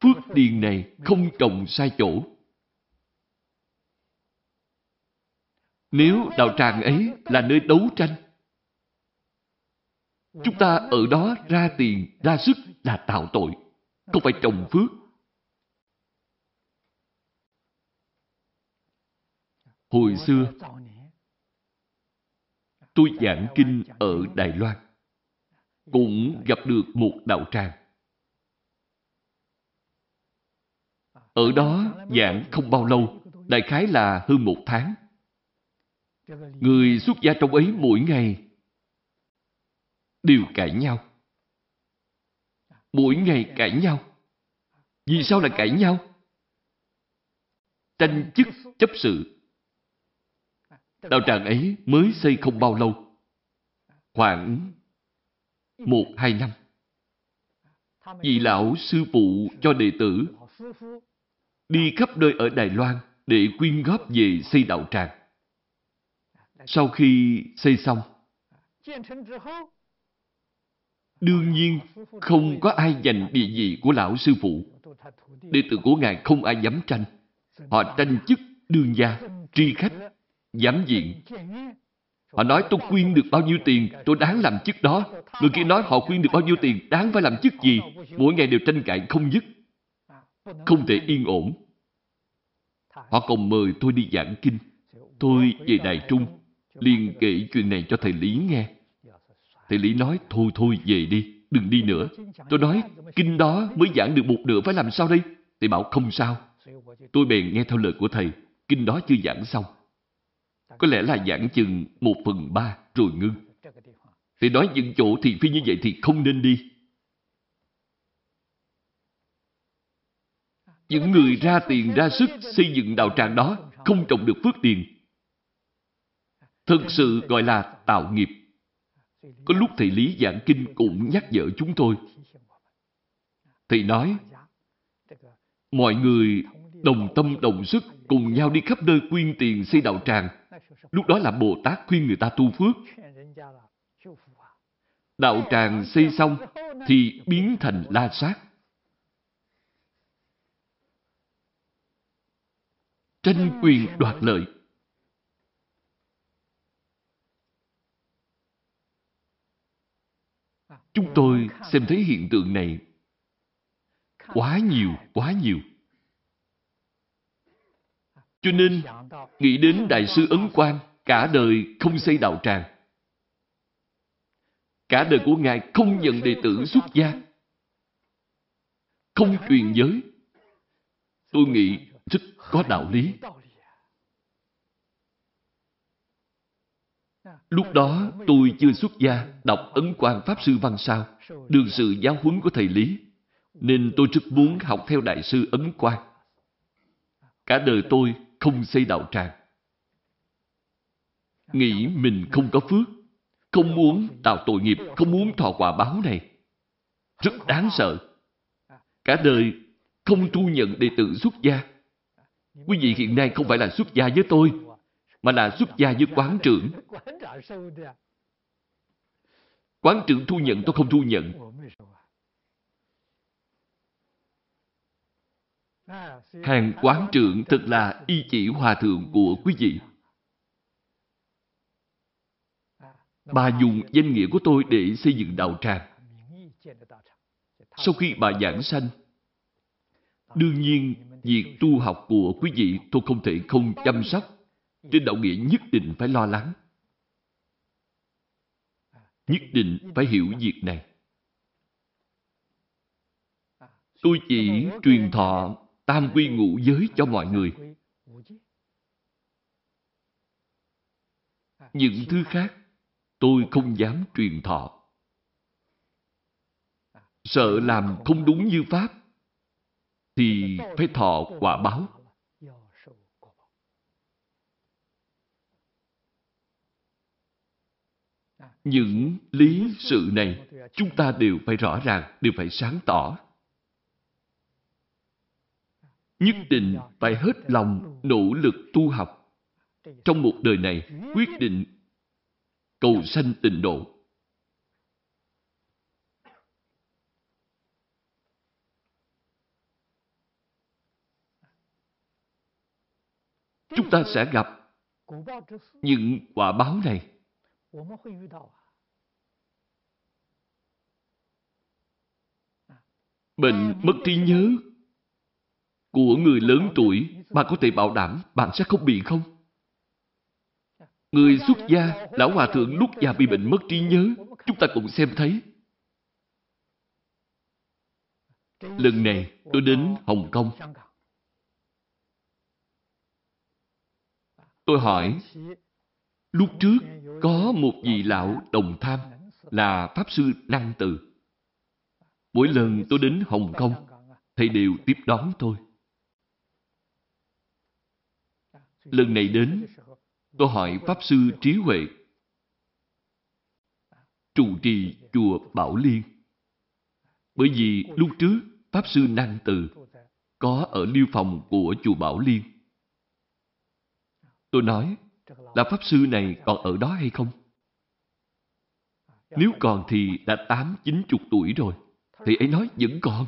Phước điền này không trồng sai chỗ. Nếu đạo tràng ấy là nơi đấu tranh, chúng ta ở đó ra tiền, ra sức là tạo tội, không phải trồng phước. Hồi xưa, tôi giảng kinh ở Đài Loan, cũng gặp được một đạo tràng. Ở đó giảng không bao lâu, đại khái là hơn một tháng. Người xuất gia trong ấy mỗi ngày đều cãi nhau. Mỗi ngày cãi nhau. Vì sao lại cãi nhau? Tranh chức chấp sự. Đạo tràng ấy mới xây không bao lâu. Khoảng một hai năm. Vị lão sư phụ cho đệ tử đi khắp nơi ở Đài Loan để quyên góp về xây đạo tràng. Sau khi xây xong, đương nhiên không có ai giành địa vị của lão sư phụ. Đệ tử của Ngài không ai dám tranh. Họ tranh chức đương gia, tri khách, giám diện. Họ nói tôi quyên được bao nhiêu tiền, tôi đáng làm chức đó. Người kia nói họ quyên được bao nhiêu tiền, đáng phải làm chức gì. Mỗi ngày đều tranh cãi không dứt. Không thể yên ổn. Họ còn mời tôi đi giảng kinh. Tôi về Đài Trung, liền kể chuyện này cho thầy Lý nghe. Thầy Lý nói, thôi thôi về đi, đừng đi nữa. Tôi nói, kinh đó mới giảng được một nửa phải làm sao đây? Thầy bảo không sao. Tôi bèn nghe theo lời của thầy, kinh đó chưa giảng xong. Có lẽ là giảng chừng một phần ba rồi ngưng. Thầy nói những chỗ thì phi như vậy thì không nên đi. Những người ra tiền ra sức xây dựng đạo tràng đó không trồng được phước tiền. Thực sự gọi là tạo nghiệp. Có lúc thầy Lý giảng kinh cũng nhắc nhở chúng tôi. Thầy nói, mọi người đồng tâm đồng sức cùng nhau đi khắp nơi quyên tiền xây đạo tràng. Lúc đó là Bồ Tát khuyên người ta tu phước. Đạo tràng xây xong thì biến thành la sát. tranh quyền đoạt lợi. Chúng tôi xem thấy hiện tượng này quá nhiều, quá nhiều. Cho nên, nghĩ đến Đại sư Ấn Quang, cả đời không xây đạo tràng. Cả đời của Ngài không nhận đệ tử xuất gia. Không truyền giới. Tôi nghĩ rất có đạo lý. Lúc đó tôi chưa xuất gia, đọc ấn quang Pháp Sư Văn Sao, được sự giáo huấn của thầy Lý, nên tôi rất muốn học theo Đại sư Ấn Quang. Cả đời tôi không xây đạo tràng. Nghĩ mình không có phước, không muốn tạo tội nghiệp, không muốn thọ quả báo này. Rất đáng sợ. Cả đời không thu nhận đệ tử xuất gia, Quý vị hiện nay không phải là xuất gia với tôi, mà là xuất gia với quán trưởng. Quán trưởng thu nhận tôi không thu nhận. Hàng quán trưởng thật là y chỉ hòa thượng của quý vị. Bà dùng danh nghĩa của tôi để xây dựng đạo tràng. Sau khi bà giảng sanh, đương nhiên Việc tu học của quý vị tôi không thể không chăm sóc. Trên đạo nghĩa nhất định phải lo lắng. Nhất định phải hiểu việc này. Tôi chỉ truyền thọ tam quy ngũ giới cho mọi người. Những thứ khác tôi không dám truyền thọ. Sợ làm không đúng như Pháp, thì phải thọ quả báo. Những lý sự này chúng ta đều phải rõ ràng, đều phải sáng tỏ. Nhất định phải hết lòng nỗ lực tu học. Trong một đời này, quyết định cầu sanh tịnh độ. Chúng ta sẽ gặp những quả báo này. Bệnh mất trí nhớ của người lớn tuổi, bạn có thể bảo đảm bạn sẽ không bị không? Người xuất gia, lão hòa thượng lúc già bị bệnh mất trí nhớ, chúng ta cùng xem thấy. Lần này tôi đến Hồng Kông. Tôi hỏi, lúc trước có một vị lão đồng tham là Pháp Sư Năng Từ. Mỗi lần tôi đến Hồng Kông, thầy đều tiếp đón tôi. Lần này đến, tôi hỏi Pháp Sư Trí Huệ, trụ trì chùa Bảo Liên. Bởi vì lúc trước, Pháp Sư Năng Từ có ở liêu phòng của chùa Bảo Liên. Tôi nói, là Pháp Sư này còn ở đó hay không? Nếu còn thì đã tám, chín chục tuổi rồi. Thầy ấy nói vẫn còn.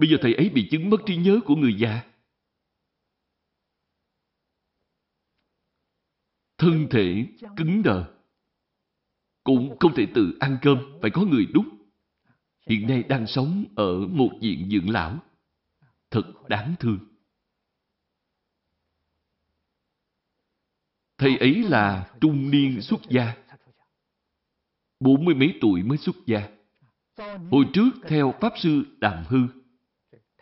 Bây giờ thầy ấy bị chứng mất trí nhớ của người già. Thân thể cứng đờ. Cũng không thể tự ăn cơm, phải có người đút. Hiện nay đang sống ở một viện dưỡng lão. Thật đáng thương. Thầy ấy là trung niên xuất gia. Bốn mươi mấy tuổi mới xuất gia. Hồi trước theo Pháp Sư Đàm Hư.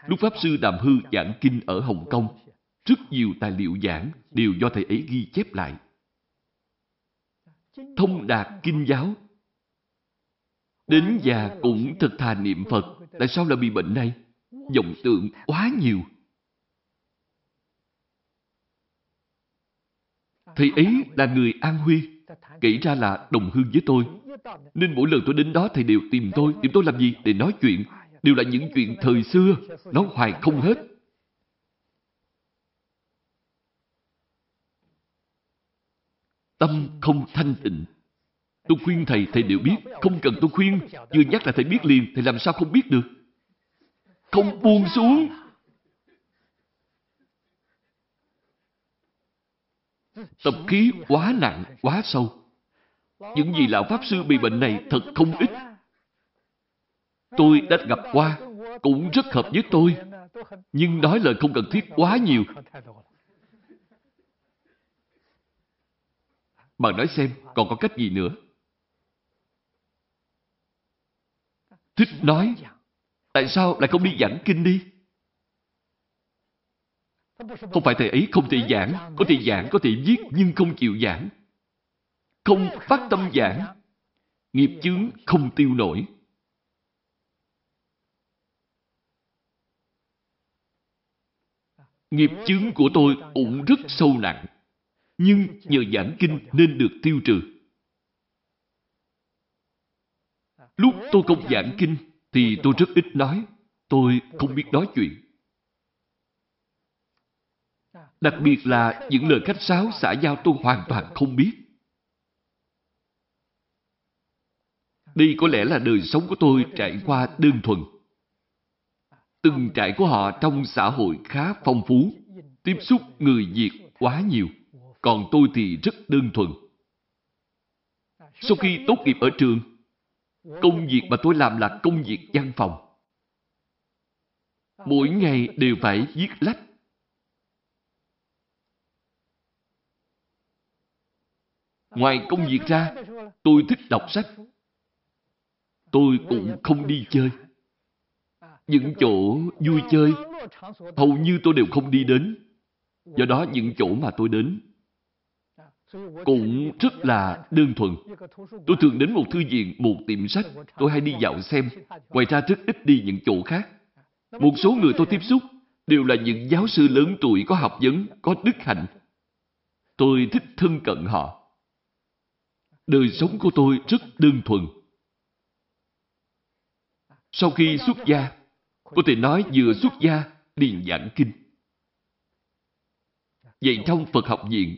Lúc Pháp Sư Đàm Hư giảng kinh ở Hồng Kông, rất nhiều tài liệu giảng đều do thầy ấy ghi chép lại. Thông đạt kinh giáo. Đến già cũng thật thà niệm Phật. Tại sao lại bị bệnh này? Dòng tượng quá nhiều. Thầy ấy là người An Huy. Kể ra là đồng hương với tôi. Nên mỗi lần tôi đến đó thầy đều tìm tôi. Tìm tôi làm gì? Để nói chuyện. Đều là những chuyện thời xưa. Nói hoài không hết. Tâm không thanh tịnh. Tôi khuyên thầy, thầy đều biết. Không cần tôi khuyên. vừa nhắc là thầy biết liền. Thầy làm sao không biết được? Không buông xuống. Tập khí quá nặng, quá sâu. Những gì lão Pháp Sư bị bệnh này thật không ít. Tôi đã gặp qua, cũng rất hợp với tôi. Nhưng nói lời không cần thiết quá nhiều. Bạn nói xem, còn có cách gì nữa? Thích nói, tại sao lại không đi giảng kinh đi? Không phải thầy ấy không thể giảng, có thể giảng, có thể viết, nhưng không chịu giảng. Không phát tâm giảng, nghiệp chướng không tiêu nổi. Nghiệp chướng của tôi cũng rất sâu nặng, nhưng nhờ giảng kinh nên được tiêu trừ. Lúc tôi không giảng kinh thì tôi rất ít nói, tôi không biết nói chuyện. Đặc biệt là những lời khách sáo xã giao tôi hoàn toàn không biết. Đây có lẽ là đời sống của tôi trải qua đơn thuần. Từng trải của họ trong xã hội khá phong phú, tiếp xúc người Việt quá nhiều, còn tôi thì rất đơn thuần. Sau khi tốt nghiệp ở trường, công việc mà tôi làm là công việc văn phòng. Mỗi ngày đều phải viết lách Ngoài công việc ra, tôi thích đọc sách. Tôi cũng không đi chơi. Những chỗ vui chơi, hầu như tôi đều không đi đến. Do đó những chỗ mà tôi đến cũng rất là đơn thuần. Tôi thường đến một thư viện, một tiệm sách. Tôi hay đi dạo xem. Ngoài ra rất ít đi những chỗ khác. Một số người tôi tiếp xúc đều là những giáo sư lớn tuổi có học vấn, có đức hạnh. Tôi thích thân cận họ. Đời sống của tôi rất đơn thuần. Sau khi xuất gia, có thể nói vừa xuất gia liền giảng kinh. Vậy trong Phật học viện,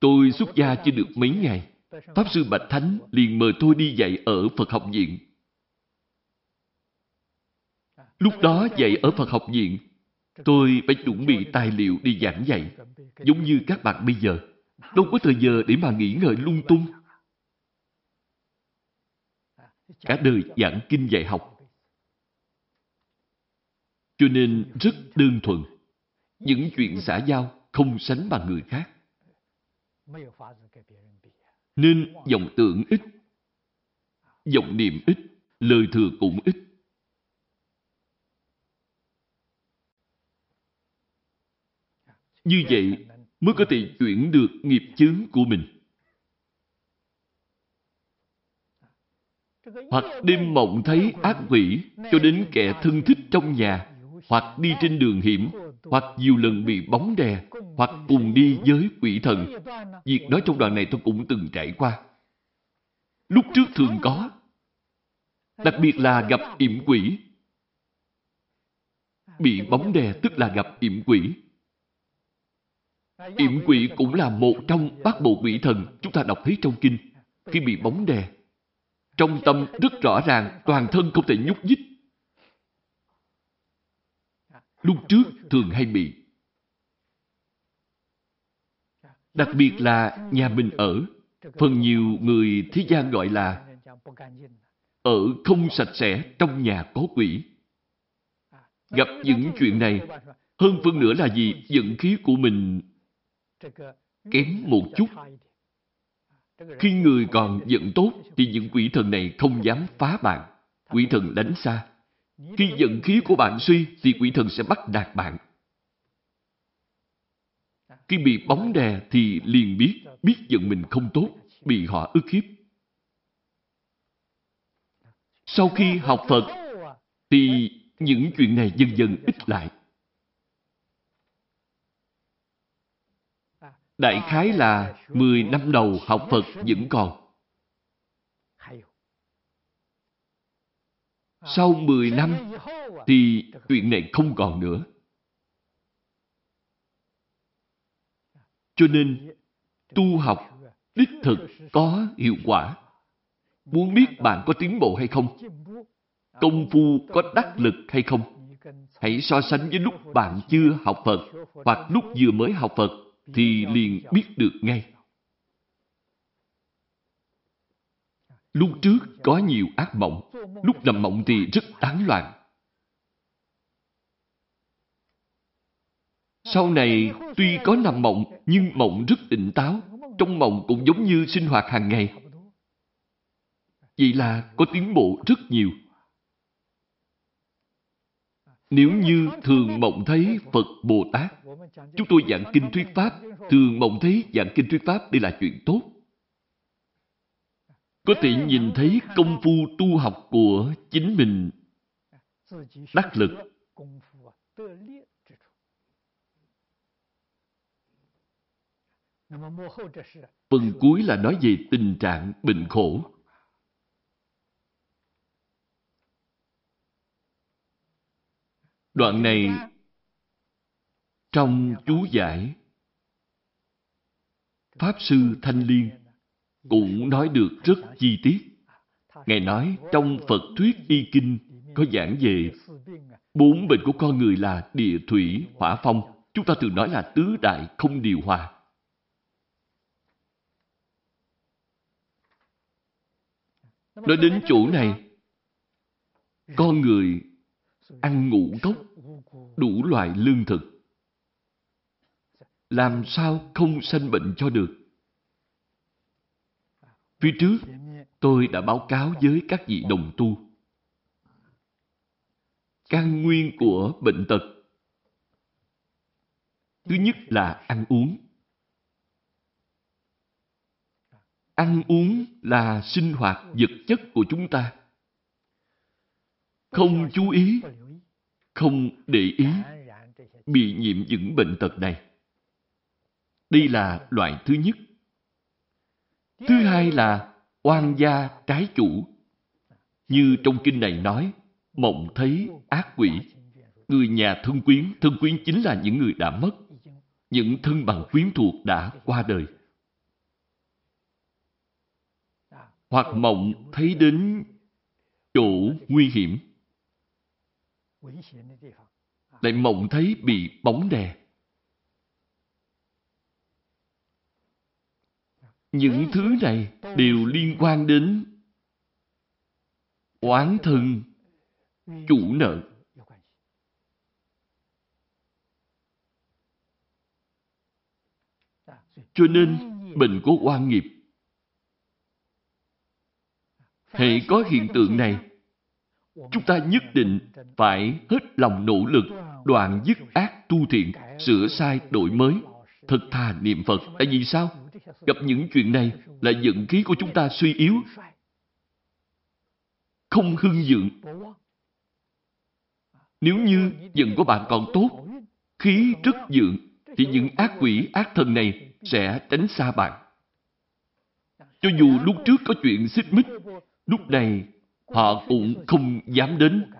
Tôi xuất gia chưa được mấy ngày. Pháp Sư Bạch Thánh liền mời tôi đi dạy ở Phật học viện. Lúc đó dạy ở Phật học viện, tôi phải chuẩn bị tài liệu đi giảng dạy, giống như các bạn bây giờ. Đâu có thời giờ để mà nghĩ ngợi lung tung. Cả đời giảng kinh dạy học. Cho nên rất đơn thuần. Những chuyện xã giao không sánh bằng người khác. Nên dòng tưởng ít, dòng niệm ít, lời thừa cũng ít. Như vậy mới có thể chuyển được nghiệp chướng của mình. Hoặc đêm mộng thấy ác quỷ cho đến kẻ thân thích trong nhà, hoặc đi trên đường hiểm, hoặc nhiều lần bị bóng đè, hoặc cùng đi với quỷ thần. Việc nói trong đoạn này tôi cũng từng trải qua. Lúc trước thường có. Đặc biệt là gặp yểm quỷ. Bị bóng đè tức là gặp yểm quỷ. Yểm quỷ cũng là một trong bát bộ quỷ thần chúng ta đọc thấy trong kinh. Khi bị bóng đè, trong tâm rất rõ ràng toàn thân không thể nhúc nhích. Lúc trước thường hay bị. Đặc biệt là nhà mình ở, phần nhiều người thế gian gọi là ở không sạch sẽ trong nhà có quỷ. Gặp những chuyện này, hơn phân nữa là gì? Dẫn khí của mình kém một chút. Khi người còn giận tốt thì những quỷ thần này không dám phá bạn. Quỷ thần đánh xa. Khi giận khí của bạn suy thì quỷ thần sẽ bắt đạt bạn. Khi bị bóng đè thì liền biết, biết giận mình không tốt, bị họ ức hiếp. Sau khi học Phật thì những chuyện này dần dần ít lại. Đại khái là 10 năm đầu học Phật vẫn còn. Sau 10 năm thì chuyện này không còn nữa. Cho nên, tu học đích thực có hiệu quả. Muốn biết bạn có tiến bộ hay không? Công phu có đắc lực hay không? Hãy so sánh với lúc bạn chưa học Phật hoặc lúc vừa mới học Phật thì liền biết được ngay. Lúc trước có nhiều ác mộng, lúc nằm mộng thì rất tán loạn. Sau này, tuy có nằm mộng, nhưng mộng rất tỉnh táo. Trong mộng cũng giống như sinh hoạt hàng ngày. Vậy là có tiến bộ rất nhiều. Nếu như thường mộng thấy Phật Bồ Tát, chúng tôi giảng kinh thuyết Pháp, thường mộng thấy giảng kinh thuyết Pháp, đây là chuyện tốt. Có thể nhìn thấy công phu tu học của chính mình đắc lực. Phần cuối là nói về tình trạng bệnh khổ. Đoạn này trong chú giải Pháp Sư Thanh Liên cũng nói được rất chi tiết. Ngài nói trong Phật Thuyết Y Kinh có giảng về bốn bệnh của con người là địa thủy, hỏa phong. Chúng ta thường nói là tứ đại không điều hòa. Nói đến chỗ này, con người ăn ngũ cốc, đủ loại lương thực. Làm sao không sanh bệnh cho được? Phía trước, tôi đã báo cáo với các vị đồng tu. Căn nguyên của bệnh tật Thứ nhất là ăn uống. Ăn uống là sinh hoạt vật chất của chúng ta. Không chú ý, không để ý, bị nhiễm những bệnh tật này. Đây là loại thứ nhất. Thứ hai là oan gia trái chủ. Như trong kinh này nói, mộng thấy ác quỷ. Người nhà thân quyến, thân quyến chính là những người đã mất. Những thân bằng quyến thuộc đã qua đời. hoặc mộng thấy đến chỗ nguy hiểm, lại mộng thấy bị bóng đè. Những thứ này đều liên quan đến oán thân chủ nợ. Cho nên, bệnh của oan nghiệp. Hệ có hiện tượng này, chúng ta nhất định phải hết lòng nỗ lực đoạn dứt ác tu thiện, sửa sai đổi mới, thật thà niệm Phật. Tại vì sao? Gặp những chuyện này là dẫn khí của chúng ta suy yếu, không hưng dưỡng Nếu như giận của bạn còn tốt, khí rất dưỡng thì những ác quỷ, ác thần này sẽ tránh xa bạn. Cho dù lúc trước có chuyện xích mích, lúc này họ cũng không dám đến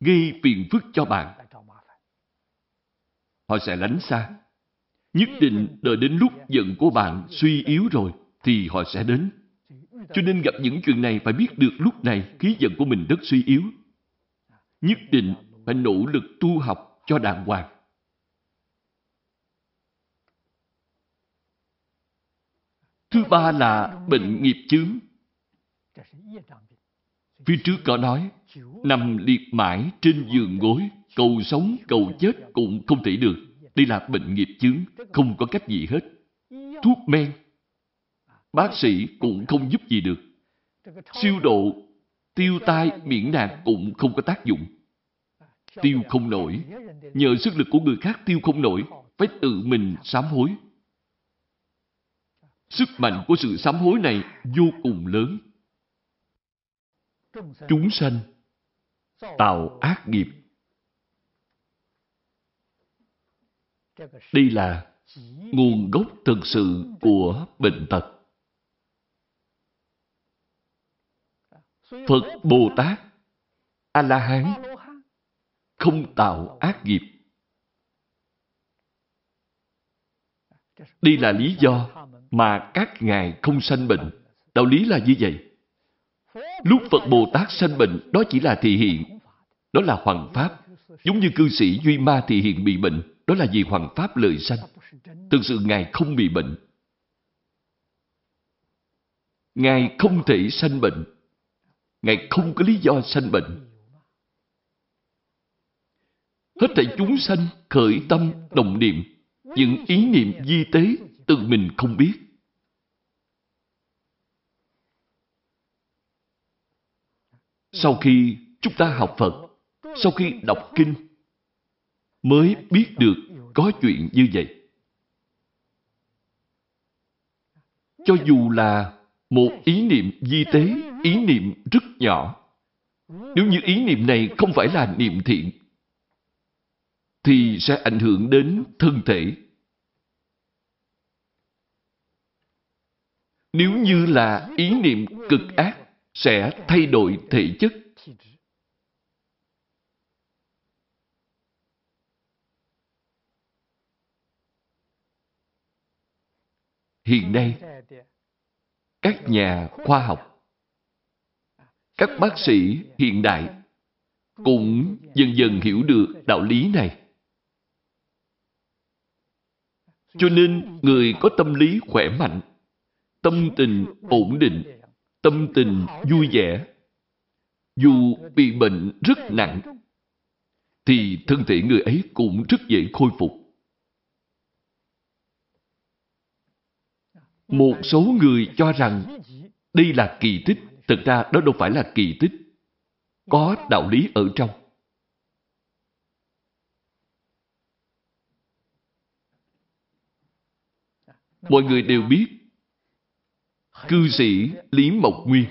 gây phiền phức cho bạn. Họ sẽ lánh xa. Nhất định đợi đến lúc giận của bạn suy yếu rồi thì họ sẽ đến. Cho nên gặp những chuyện này phải biết được lúc này khí giận của mình rất suy yếu. Nhất định phải nỗ lực tu học cho đàng hoàng. Thứ ba là bệnh nghiệp chướng. Phía trước có nói, nằm liệt mãi trên giường gối, cầu sống, cầu chết cũng không thể được. Đây là bệnh nghiệp chướng, không có cách gì hết. Thuốc men, bác sĩ cũng không giúp gì được. Siêu độ, tiêu tai, miễn nạn cũng không có tác dụng. Tiêu không nổi, nhờ sức lực của người khác tiêu không nổi, phải tự mình sám hối. Sức mạnh của sự sám hối này vô cùng lớn. Chúng sanh tạo ác nghiệp. Đây là nguồn gốc thực sự của bệnh tật. Phật Bồ Tát, A-la-hán không tạo ác nghiệp. Đây là lý do mà các ngài không sanh bệnh. Đạo lý là như vậy. Lúc Phật Bồ Tát sanh bệnh, đó chỉ là thị hiện. Đó là hoàng pháp. Giống như cư sĩ Duy Ma thị hiện bị bệnh, đó là vì hoàng pháp lợi sanh. Thực sự Ngài không bị bệnh. Ngài không thể sanh bệnh. Ngài không có lý do sanh bệnh. Hết thảy chúng sanh khởi tâm đồng niệm, những ý niệm di tế tự mình không biết. Sau khi chúng ta học Phật, sau khi đọc kinh, mới biết được có chuyện như vậy. Cho dù là một ý niệm di tế, ý niệm rất nhỏ, nếu như ý niệm này không phải là niệm thiện, thì sẽ ảnh hưởng đến thân thể. Nếu như là ý niệm cực ác, sẽ thay đổi thể chất. Hiện nay, các nhà khoa học, các bác sĩ hiện đại cũng dần dần hiểu được đạo lý này. Cho nên, người có tâm lý khỏe mạnh, tâm tình ổn định, tâm tình vui vẻ, dù bị bệnh rất nặng, thì thân thể người ấy cũng rất dễ khôi phục. Một số người cho rằng đây là kỳ tích, thực ra đó đâu phải là kỳ tích. Có đạo lý ở trong. Mọi người đều biết cư sĩ Lý Mộc Nguyên.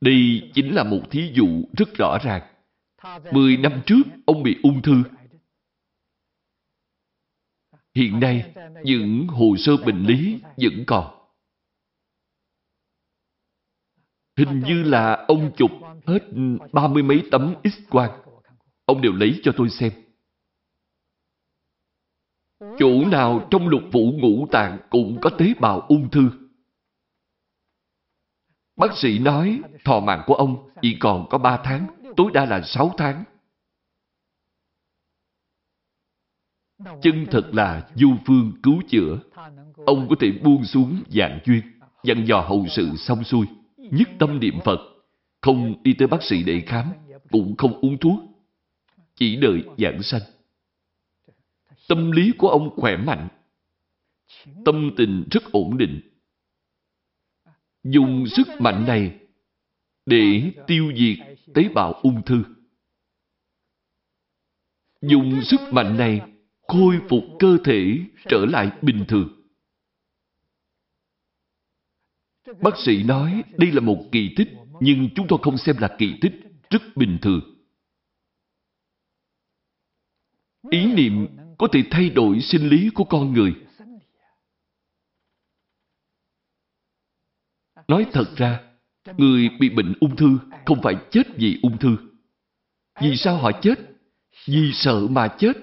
Đây chính là một thí dụ rất rõ ràng. Mười năm trước, ông bị ung thư. Hiện nay, những hồ sơ bệnh lý vẫn còn. Hình như là ông chụp hết ba mươi mấy tấm x-quang. Ông đều lấy cho tôi xem. Chỗ nào trong lục phủ ngũ tạng cũng có tế bào ung thư. Bác sĩ nói thọ mạng của ông chỉ còn có 3 tháng, tối đa là 6 tháng. Chân thật là du phương cứu chữa. Ông có thể buông xuống dạng duyên, dặn dò hậu sự xong xuôi, nhất tâm niệm Phật, không đi tới bác sĩ để khám, cũng không uống thuốc, chỉ đợi giảng sanh. Tâm lý của ông khỏe mạnh, tâm tình rất ổn định. Dùng sức mạnh này để tiêu diệt tế bào ung thư. Dùng sức mạnh này khôi phục cơ thể trở lại bình thường. Bác sĩ nói đây là một kỳ tích, nhưng chúng tôi không xem là kỳ tích, rất bình thường. Ý niệm có thể thay đổi sinh lý của con người. Nói thật ra, người bị bệnh ung thư không phải chết vì ung thư. Vì sao họ chết? Vì sợ mà chết.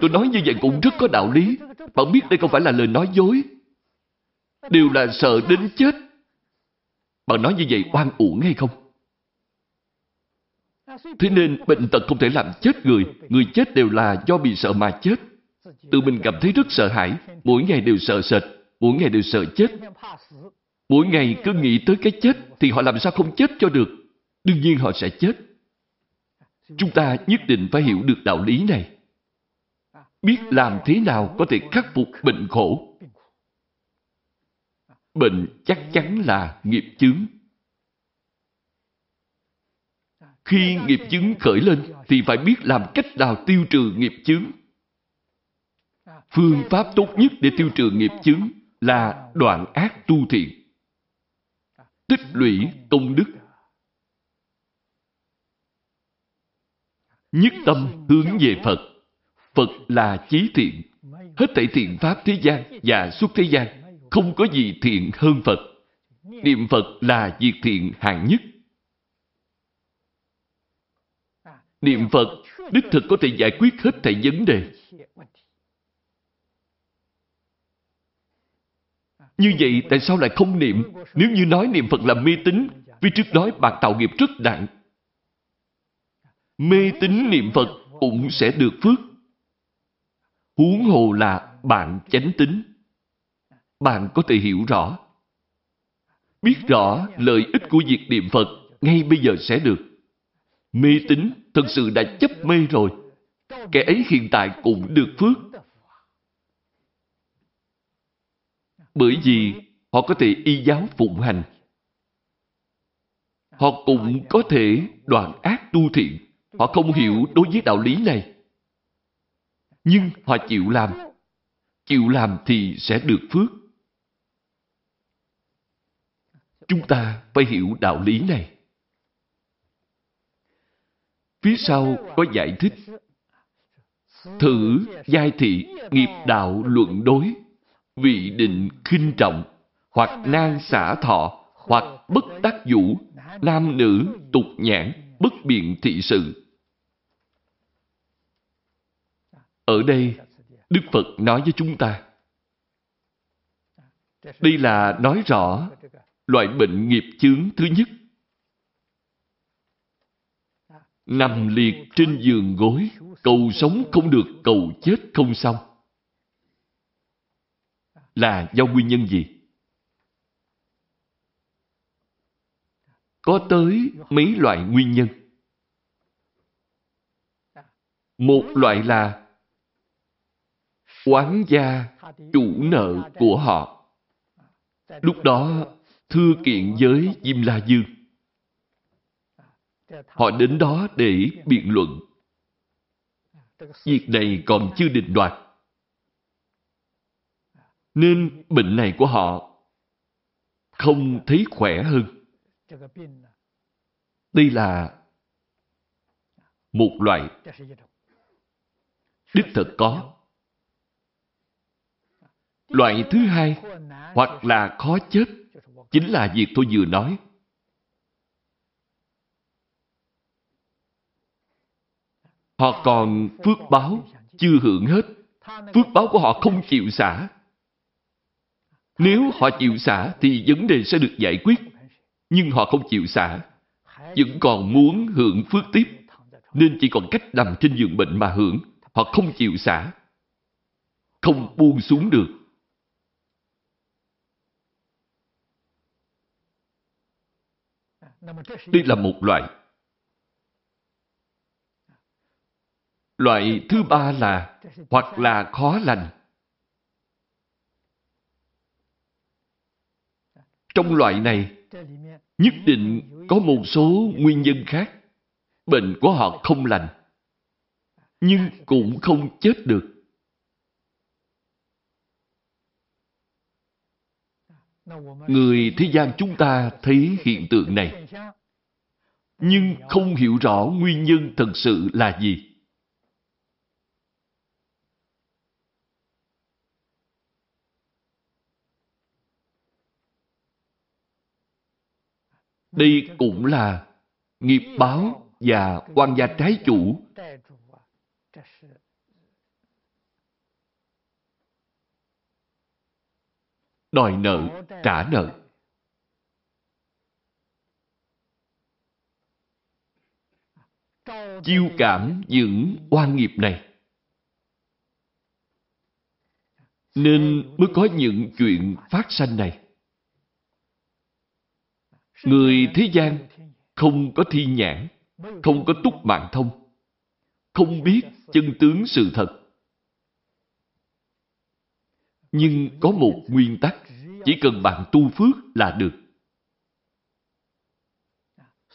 Tôi nói như vậy cũng rất có đạo lý. Bạn biết đây không phải là lời nói dối. Đều là sợ đến chết. Bạn nói như vậy oan uổng hay không? Thế nên bệnh tật không thể làm chết người. Người chết đều là do bị sợ mà chết. Tự mình cảm thấy rất sợ hãi. Mỗi ngày đều sợ sệt. Mỗi ngày đều sợ chết. Mỗi ngày cứ nghĩ tới cái chết thì họ làm sao không chết cho được. Đương nhiên họ sẽ chết. Chúng ta nhất định phải hiểu được đạo lý này. Biết làm thế nào có thể khắc phục bệnh khổ. Bệnh chắc chắn là nghiệp chướng. Khi nghiệp chứng khởi lên thì phải biết làm cách nào tiêu trừ nghiệp chướng. Phương pháp tốt nhất để tiêu trừ nghiệp chướng là đoạn ác tu thiện. Tích lũy công đức. Nhất tâm hướng về Phật. Phật là chí thiện. Hết thảy thiện pháp thế gian và suốt thế gian. Không có gì thiện hơn Phật. Niệm Phật là việc thiện hạng nhất. Niệm Phật, đích thực có thể giải quyết hết thảy vấn đề. Như vậy tại sao lại không niệm? Nếu như nói niệm Phật là mê tín, vì trước đó bạn tạo nghiệp rất nặng. Mê tín niệm Phật cũng sẽ được phước. Huống hồ là bạn chánh tính. Bạn có thể hiểu rõ. Biết rõ lợi ích của việc niệm Phật ngay bây giờ sẽ được. Mê tín thật sự đã chấp mê rồi. Kẻ ấy hiện tại cũng được phước. Bởi vì họ có thể y giáo phụng hành. Họ cũng có thể đoạn ác tu thiện. Họ không hiểu đối với đạo lý này. Nhưng họ chịu làm. Chịu làm thì sẽ được phước. Chúng ta phải hiểu đạo lý này. Phía sau có giải thích. Thử giai thị nghiệp đạo luận đối, vị định khinh trọng, hoặc nan xả thọ, hoặc bất tác vũ, nam nữ tục nhãn, bất biện thị sự. Ở đây, Đức Phật nói với chúng ta, đây là nói rõ loại bệnh nghiệp chướng thứ nhất nằm liệt trên giường gối, cầu sống không được, cầu chết không xong. Là do nguyên nhân gì? Có tới mấy loại nguyên nhân. Một loại là oán gia chủ nợ của họ. Lúc đó, thư kiện với Diêm La Dương Họ đến đó để biện luận. Việc này còn chưa định đoạt. Nên bệnh này của họ không thấy khỏe hơn. Đây là một loại đích thực có. Loại thứ hai, hoặc là khó chết, chính là việc tôi vừa nói. Họ còn phước báo chưa hưởng hết. Phước báo của họ không chịu xả. Nếu họ chịu xả thì vấn đề sẽ được giải quyết. Nhưng họ không chịu xả, vẫn còn muốn hưởng phước tiếp, nên chỉ còn cách nằm trên giường bệnh mà hưởng. Họ không chịu xả, không buông xuống được. Đây là một loại. Loại thứ ba là hoặc là khó lành. Trong loại này, nhất định có một số nguyên nhân khác. Bệnh của họ không lành, nhưng cũng không chết được. Người thế gian chúng ta thấy hiện tượng này, nhưng không hiểu rõ nguyên nhân thật sự là gì. Đây cũng là nghiệp báo và quan gia trái chủ. Đòi nợ, trả nợ. Chiêu cảm những oan nghiệp này. Nên mới có những chuyện phát sanh này. Người thế gian không có thi nhãn, không có túc mạng thông, không biết chân tướng sự thật. Nhưng có một nguyên tắc, chỉ cần bạn tu phước là được.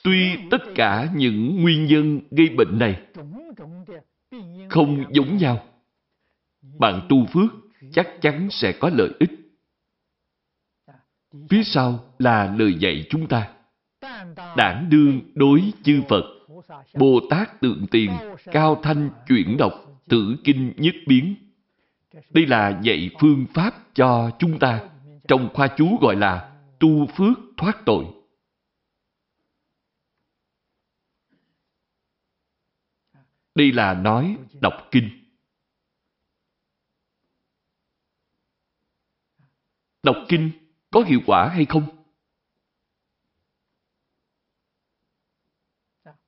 Tuy tất cả những nguyên nhân gây bệnh này không giống nhau, bạn tu phước chắc chắn sẽ có lợi ích. Phía sau là lời dạy chúng ta. Đảng đương đối chư Phật, Bồ Tát tượng tiền, cao thanh chuyển độc, tử kinh nhất biến. Đây là dạy phương pháp cho chúng ta. Trong khoa chú gọi là tu phước thoát tội. Đây là nói đọc kinh. Đọc kinh có hiệu quả hay không?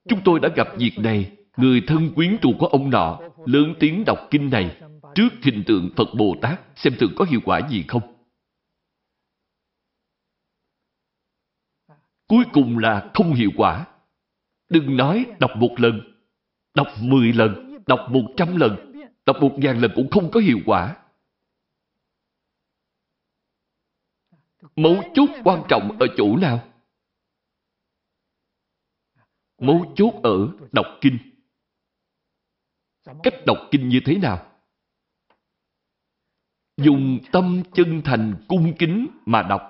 Chúng tôi đã gặp việc này, người thân quyến trụ của ông nọ lớn tiếng đọc kinh này trước hình tượng Phật Bồ Tát xem thường có hiệu quả gì không. Cuối cùng là không hiệu quả. Đừng nói đọc một lần, đọc mười lần, đọc một trăm lần, đọc một ngàn lần cũng không có hiệu quả. Mấu chốt quan trọng ở chỗ nào? Mấu chốt ở đọc kinh. Cách đọc kinh như thế nào? Dùng tâm chân thành cung kính mà đọc.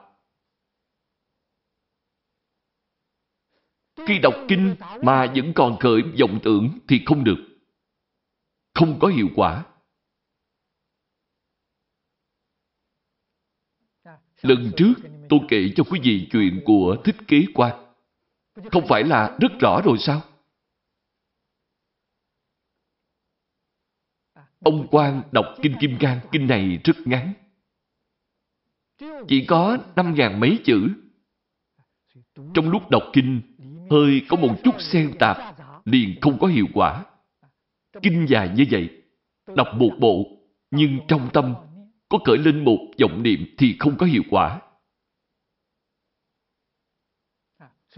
Khi đọc kinh mà vẫn còn khởi vọng tưởng thì không được. Không có hiệu quả. Lần trước, tôi kể cho quý vị chuyện của Thích Kế Quan. Không phải là rất rõ rồi sao? Ông Quan đọc Kinh Kim Cang, kinh này rất ngắn. Chỉ có năm ngàn mấy chữ. Trong lúc đọc kinh, hơi có một chút xen tạp, liền không có hiệu quả. Kinh dài như vậy, đọc một bộ, nhưng trong tâm có cởi lên một vọng niệm thì không có hiệu quả.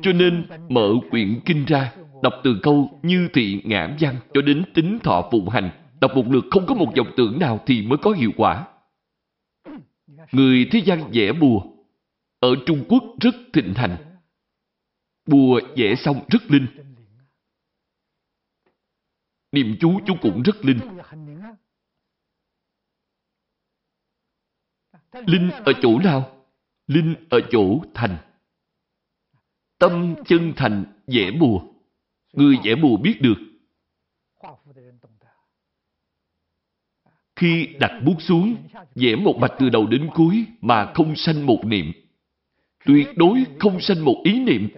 Cho nên mở quyển kinh ra, đọc từ câu như thị ngã văn cho đến tính thọ phụng hành, đọc một lượt không có một dòng tưởng nào thì mới có hiệu quả. Người thế gian vẽ bùa, ở Trung Quốc rất thịnh hành. Bùa vẽ xong rất linh. Niệm chú chú cũng rất linh. Linh ở chỗ nào? Linh ở chỗ thành. Tâm chân thành dễ bùa. Người dễ bùa biết được. Khi đặt bút xuống, vẽ một mạch từ đầu đến cuối mà không sanh một niệm, tuyệt đối không sanh một ý niệm,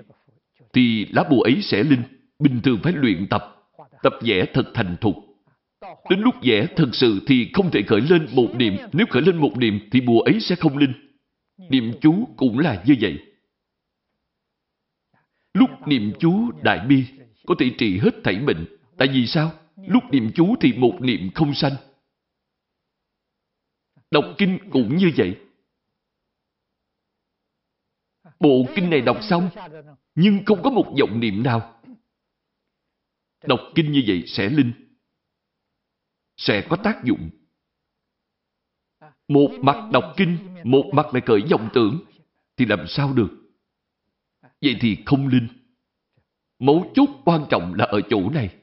thì lá bùa ấy sẽ linh. Bình thường phải luyện tập, tập vẽ thật thành thục. Đến lúc vẽ thật sự thì không thể khởi lên một niệm. Nếu khởi lên một niệm thì bùa ấy sẽ không linh. Niệm chú cũng là như vậy. Lúc niệm chú đại bi có thể trị hết thảy bệnh. Tại vì sao? Lúc niệm chú thì một niệm không sanh. Đọc kinh cũng như vậy. Bộ kinh này đọc xong, nhưng không có một vọng niệm nào. Đọc kinh như vậy sẽ linh. Sẽ có tác dụng. Một mặt đọc kinh, một mặt lại cởi vọng tưởng, thì làm sao được? Vậy thì không linh. Mấu chốt quan trọng là ở chỗ này.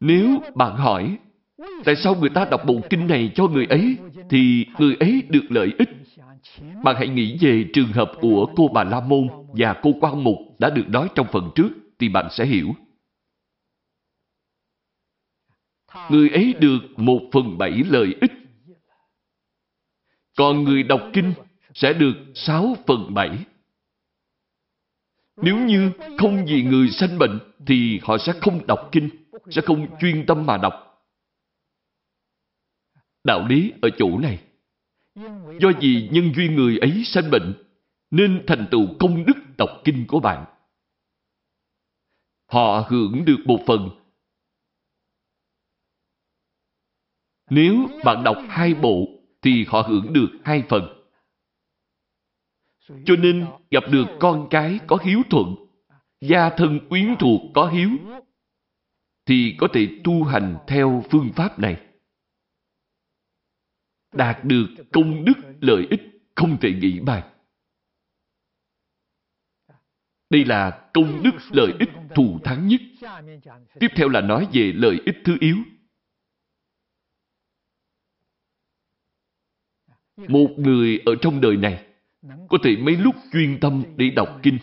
Nếu bạn hỏi, tại sao người ta đọc bộ kinh này cho người ấy, thì người ấy được lợi ích. Bạn hãy nghĩ về trường hợp của cô bà La Môn và cô Quan Mục đã được nói trong phần trước, thì bạn sẽ hiểu. Người ấy được một phần bảy lợi ích. Còn người đọc kinh sẽ được sáu phần bảy. Nếu như không vì người sanh bệnh thì họ sẽ không đọc kinh sẽ không chuyên tâm mà đọc. Đạo lý ở chỗ này. Do vì nhân duyên người ấy sanh bệnh, nên thành tựu công đức đọc kinh của bạn. Họ hưởng được một phần. Nếu bạn đọc hai bộ, thì họ hưởng được hai phần. Cho nên gặp được con cái có hiếu thuận, gia thân quyến thuộc có hiếu, thì có thể tu hành theo phương pháp này. Đạt được công đức lợi ích không thể nghĩ bàn. Đây là công đức lợi ích thù thắng nhất. Tiếp theo là nói về lợi ích thứ yếu. Một người ở trong đời này có thể mấy lúc chuyên tâm để đọc kinh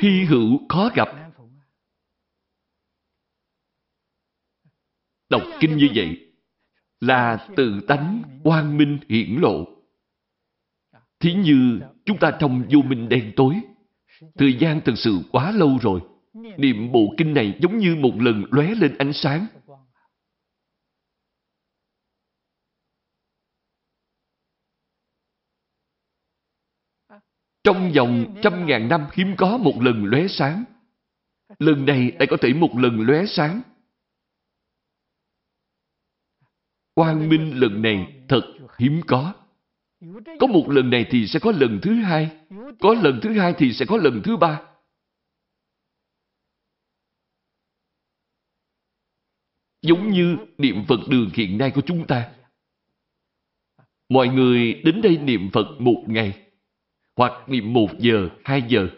hy hữu khó gặp. Đọc kinh như vậy là tự tánh quang minh hiển lộ. Thí như chúng ta trong vô minh đen tối, thời gian thực sự quá lâu rồi. Niệm bộ kinh này giống như một lần lóe lên ánh sáng. Trong vòng trăm ngàn năm hiếm có một lần lóe sáng. Lần này lại có thể một lần lóe sáng. Quang minh lần này thật hiếm có. Có một lần này thì sẽ có lần thứ hai. Có lần thứ hai thì sẽ có lần thứ ba. Giống như niệm Phật đường hiện nay của chúng ta. Mọi người đến đây niệm Phật một ngày hoặc niệm một giờ, hai giờ.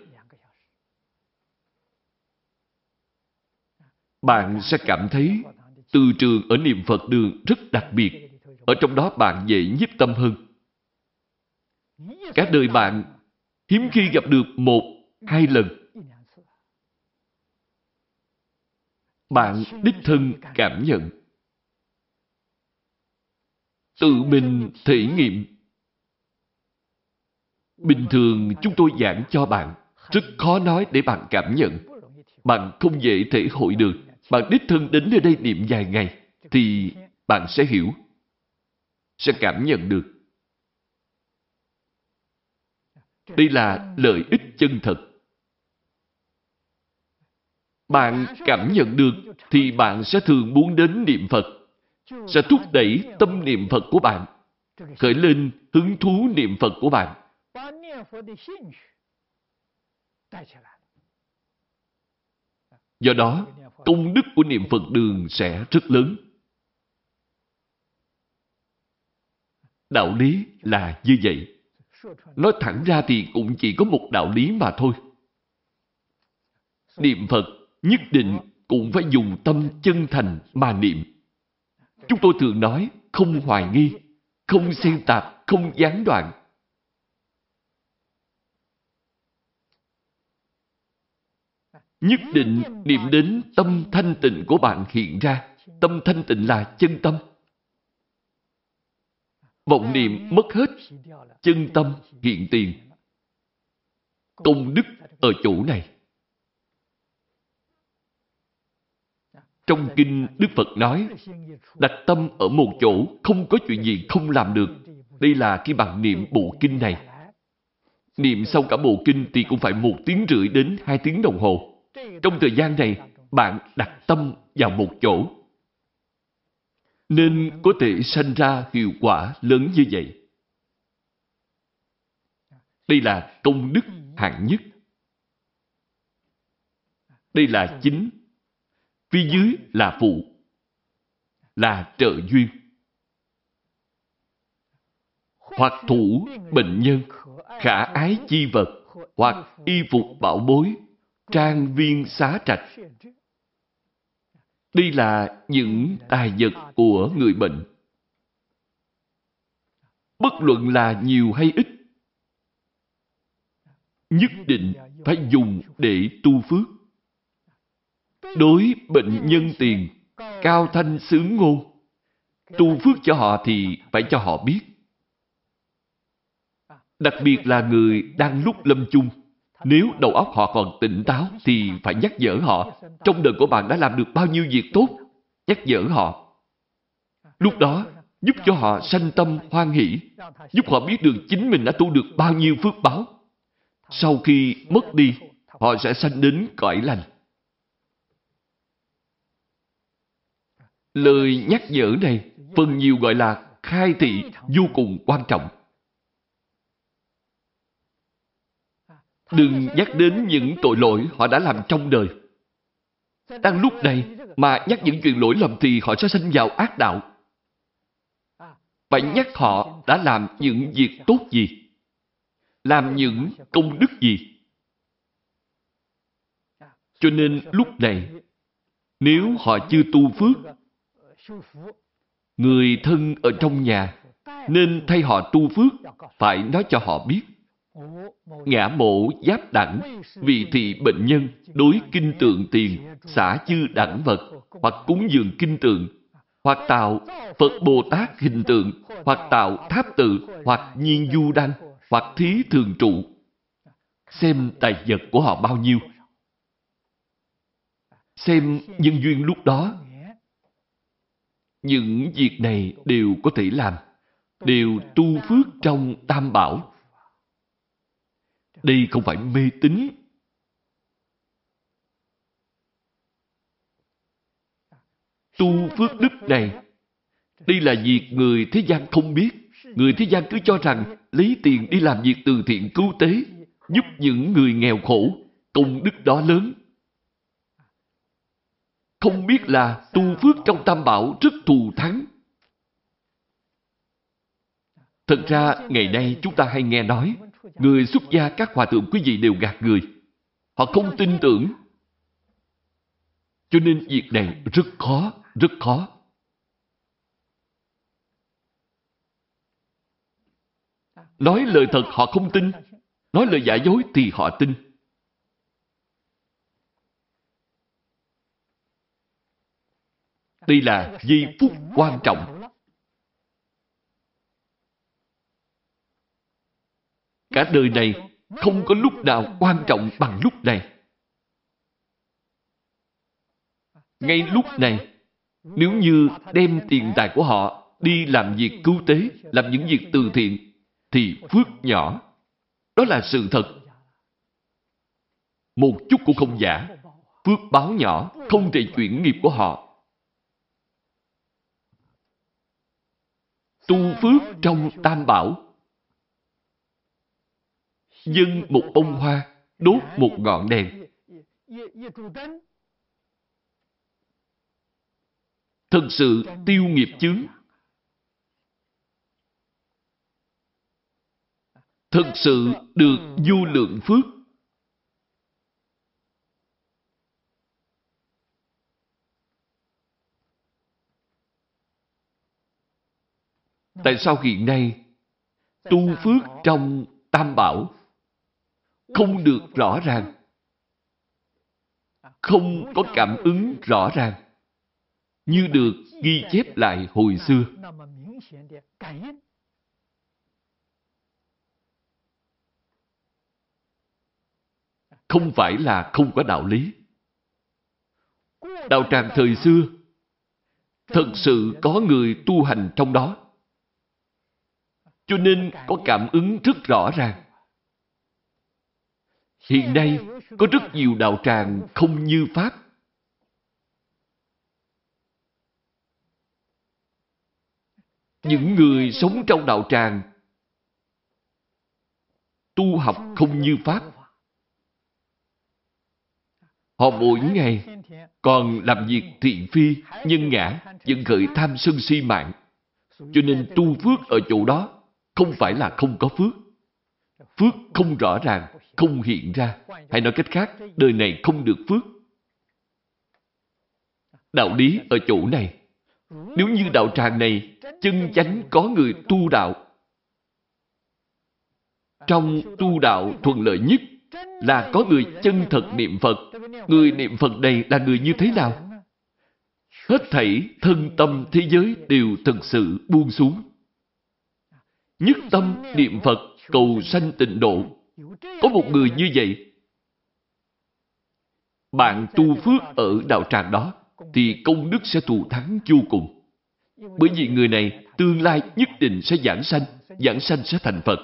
Bạn sẽ cảm thấy từ trường ở niệm Phật đường rất đặc biệt. Ở trong đó bạn dễ nhiếp tâm hơn. Cả đời bạn hiếm khi gặp được một, hai lần. Bạn đích thân cảm nhận. Tự mình thể nghiệm Bình thường chúng tôi giảng cho bạn, rất khó nói để bạn cảm nhận. Bạn không dễ thể hội được. Bạn đích thân đến nơi đây niệm vài ngày, thì bạn sẽ hiểu, sẽ cảm nhận được. Đây là lợi ích chân thật. Bạn cảm nhận được thì bạn sẽ thường muốn đến niệm Phật, sẽ thúc đẩy tâm niệm Phật của bạn, khởi lên hứng thú niệm Phật của bạn Do đó, công đức của niệm Phật đường sẽ rất lớn. Đạo lý là như vậy. Nói thẳng ra thì cũng chỉ có một đạo lý mà thôi. Niệm Phật nhất định cũng phải dùng tâm chân thành mà niệm. Chúng tôi thường nói không hoài nghi, không xen tạp, không gián đoạn. Nhất định niệm đến tâm thanh tịnh của bạn hiện ra. Tâm thanh tịnh là chân tâm. vọng niệm mất hết, chân tâm hiện tiền. Công đức ở chỗ này. Trong kinh Đức Phật nói, đặt tâm ở một chỗ không có chuyện gì không làm được. Đây là khi bạn niệm bộ kinh này. Niệm xong cả bộ kinh thì cũng phải một tiếng rưỡi đến hai tiếng đồng hồ. Trong thời gian này, bạn đặt tâm vào một chỗ. Nên có thể sanh ra hiệu quả lớn như vậy. Đây là công đức hạng nhất. Đây là chính. Phía dưới là phụ. Là trợ duyên. Hoặc thủ bệnh nhân, khả ái chi vật, hoặc y phục bảo bối, trang viên xá trạch. Đây là những tài vật của người bệnh. Bất luận là nhiều hay ít, nhất định phải dùng để tu phước. Đối bệnh nhân tiền, cao thanh sướng ngôn, tu phước cho họ thì phải cho họ biết. Đặc biệt là người đang lúc lâm chung. Nếu đầu óc họ còn tỉnh táo thì phải nhắc nhở họ. Trong đời của bạn đã làm được bao nhiêu việc tốt? Nhắc nhở họ. Lúc đó, giúp cho họ sanh tâm hoan hỷ. Giúp họ biết được chính mình đã tu được bao nhiêu phước báo. Sau khi mất đi, họ sẽ sanh đến cõi lành. Lời nhắc nhở này phần nhiều gọi là khai thị vô cùng quan trọng. Đừng nhắc đến những tội lỗi họ đã làm trong đời. Đang lúc này mà nhắc những chuyện lỗi lầm thì họ sẽ sinh vào ác đạo. Phải nhắc họ đã làm những việc tốt gì, làm những công đức gì. Cho nên lúc này, nếu họ chưa tu phước, người thân ở trong nhà nên thay họ tu phước, phải nói cho họ biết. Ngã mộ giáp đẳng, vị thị bệnh nhân, đối kinh tượng tiền, xả chư đẳng vật, hoặc cúng dường kinh tượng, hoặc tạo Phật Bồ Tát hình tượng, hoặc tạo tháp tự, hoặc nhiên du đăng, hoặc thí thường trụ. Xem tài vật của họ bao nhiêu. Xem nhân duyên lúc đó. Những việc này đều có thể làm, đều tu phước trong tam bảo đây không phải mê tín. Tu phước đức này, đây là việc người thế gian không biết. Người thế gian cứ cho rằng lấy tiền đi làm việc từ thiện cứu tế, giúp những người nghèo khổ, công đức đó lớn. Không biết là tu phước trong tam bảo rất thù thắng. Thật ra, ngày nay chúng ta hay nghe nói, Người xuất gia các hòa thượng quý vị đều gạt người. Họ không tin tưởng. Cho nên việc này rất khó, rất khó. Nói lời thật họ không tin. Nói lời giả dối thì họ tin. Đây là giây phút quan trọng Cả đời này không có lúc nào quan trọng bằng lúc này. Ngay lúc này, nếu như đem tiền tài của họ đi làm việc cứu tế, làm những việc từ thiện, thì phước nhỏ. Đó là sự thật. Một chút cũng không giả. Phước báo nhỏ không thể chuyển nghiệp của họ. Tu phước trong tam bảo dâng một bông hoa, đốt một ngọn đèn. Thật sự tiêu nghiệp chướng. Thật sự được vô lượng phước. Tại sao hiện nay tu phước trong tam bảo không được rõ ràng. Không có cảm ứng rõ ràng. Như được ghi chép lại hồi xưa. Không phải là không có đạo lý. Đạo tràng thời xưa, thật sự có người tu hành trong đó. Cho nên có cảm ứng rất rõ ràng. Hiện nay có rất nhiều đạo tràng không như Pháp. Những người sống trong đạo tràng tu học không như Pháp. Họ mỗi ngày còn làm việc thiện phi, nhân ngã, vẫn gợi tham sân si mạng. Cho nên tu phước ở chỗ đó không phải là không có phước. Phước không rõ ràng, không hiện ra. Hay nói cách khác, đời này không được phước. Đạo lý ở chỗ này. Nếu như đạo tràng này chân chánh có người tu đạo, trong tu đạo thuận lợi nhất là có người chân thật niệm Phật. Người niệm Phật này là người như thế nào? Hết thảy thân tâm thế giới đều thực sự buông xuống. Nhất tâm niệm Phật cầu sanh tịnh độ. Có một người như vậy, bạn tu phước ở đạo tràng đó, thì công đức sẽ thù thắng vô cùng. Bởi vì người này tương lai nhất định sẽ giảng sanh, giảng sanh sẽ thành Phật.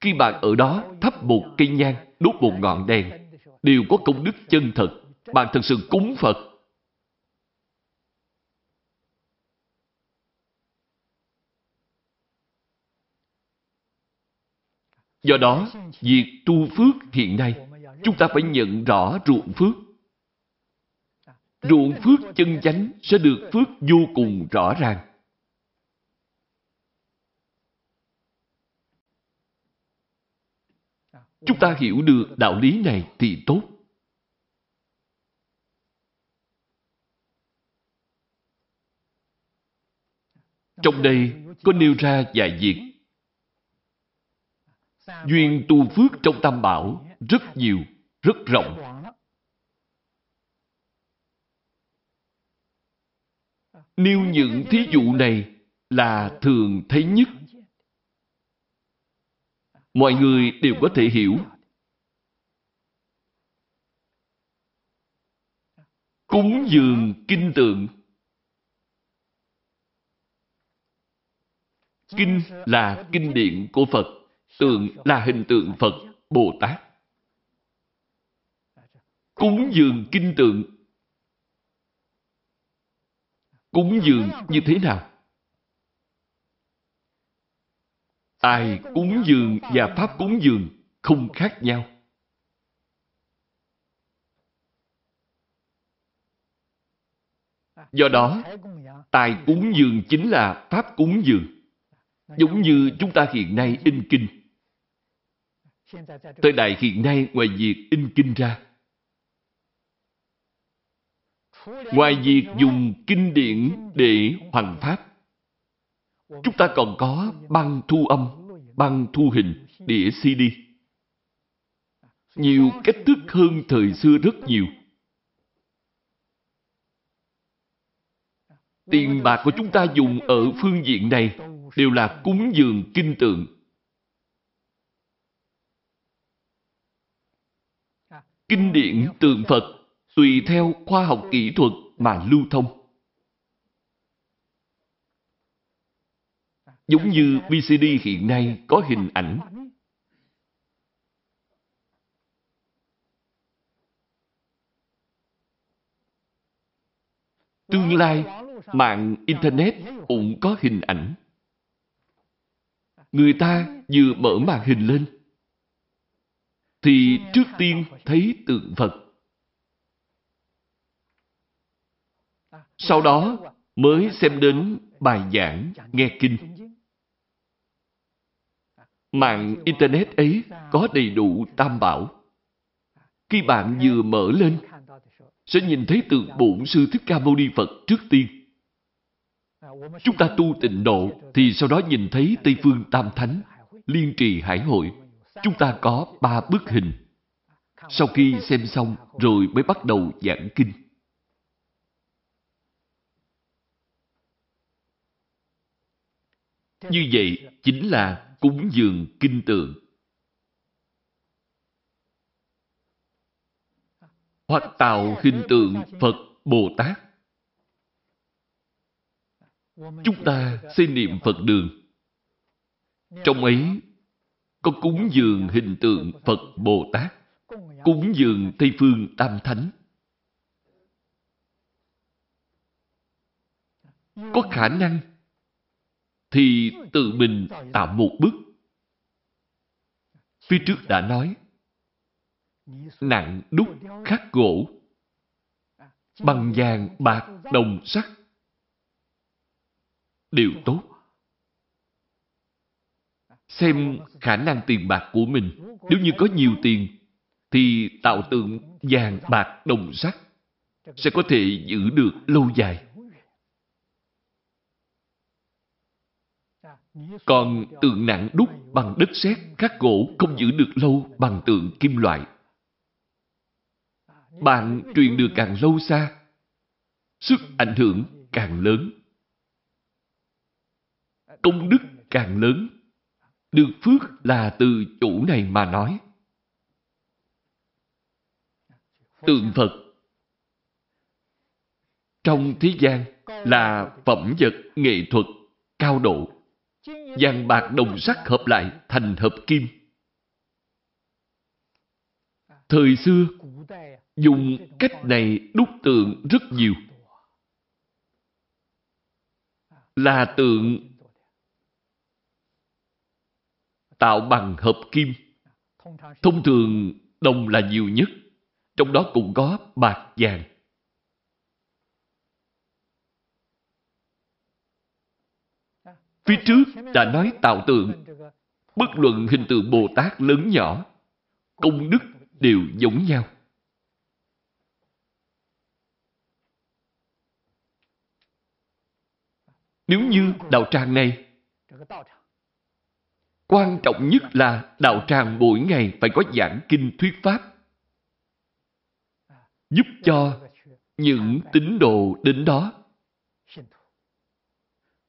Khi bạn ở đó thắp một cây nhang, đốt một ngọn đèn, đều có công đức chân thật. Bạn thật sự cúng Phật. Do đó, việc tu phước hiện nay, chúng ta phải nhận rõ ruộng phước. Ruộng phước chân chánh sẽ được phước vô cùng rõ ràng. Chúng ta hiểu được đạo lý này thì tốt. Trong đây có nêu ra vài việc. Duyên tu phước trong Tam Bảo rất nhiều, rất rộng. Nêu những thí dụ này là thường thấy nhất mọi người đều có thể hiểu. Cúng dường kinh tượng Kinh là kinh điển của Phật, tượng là hình tượng Phật, Bồ Tát. Cúng dường kinh tượng Cúng dường như thế nào? Ai cúng dường và pháp cúng dường không khác nhau. Do đó, tài cúng dường chính là pháp cúng dường. Giống như chúng ta hiện nay in kinh. Thời đại hiện nay ngoài việc in kinh ra, ngoài việc dùng kinh điển để hoàn pháp, Chúng ta còn có băng thu âm, băng thu hình, đĩa CD. Nhiều cách thức hơn thời xưa rất nhiều. Tiền bạc của chúng ta dùng ở phương diện này đều là cúng dường kinh tượng. Kinh điển tượng Phật tùy theo khoa học kỹ thuật mà lưu thông. Giống như VCD hiện nay có hình ảnh. Tương lai, mạng Internet cũng có hình ảnh. Người ta vừa mở màn hình lên, thì trước tiên thấy tượng Phật. Sau đó mới xem đến bài giảng, nghe kinh. Mạng Internet ấy có đầy đủ tam bảo. Khi bạn vừa mở lên, sẽ nhìn thấy tượng bổn sư Thích Ca Mâu Ni Phật trước tiên. Chúng ta tu tịnh độ thì sau đó nhìn thấy Tây Phương Tam Thánh, Liên Trì Hải Hội. Chúng ta có ba bức hình. Sau khi xem xong rồi mới bắt đầu giảng kinh. Như vậy chính là cúng dường kinh tượng. hoặc tạo hình tượng Phật Bồ Tát. Chúng ta xây niệm Phật đường. Trong ấy có cúng dường hình tượng Phật Bồ Tát, cúng dường Tây Phương Tam Thánh. Có khả năng thì tự mình tạo một bức. Phía trước đã nói, nặng đúc khắc gỗ, bằng vàng bạc đồng sắt, đều tốt. Xem khả năng tiền bạc của mình, nếu như có nhiều tiền, thì tạo tượng vàng bạc đồng sắt sẽ có thể giữ được lâu dài. Còn tượng nặng đúc bằng đất sét khắc gỗ không giữ được lâu bằng tượng kim loại. Bạn truyền được càng lâu xa, sức ảnh hưởng càng lớn. Công đức càng lớn. Được phước là từ chủ này mà nói. Tượng Phật trong thế gian là phẩm vật nghệ thuật cao độ vàng bạc đồng sắt hợp lại thành hợp kim. Thời xưa, dùng cách này đúc tượng rất nhiều. Là tượng tạo bằng hợp kim. Thông thường đồng là nhiều nhất, trong đó cũng có bạc vàng. Phía trước đã nói tạo tượng, bất luận hình tượng Bồ Tát lớn nhỏ, công đức đều giống nhau. Nếu như đạo tràng này, quan trọng nhất là đạo tràng mỗi ngày phải có giảng kinh thuyết pháp, giúp cho những tín đồ đến đó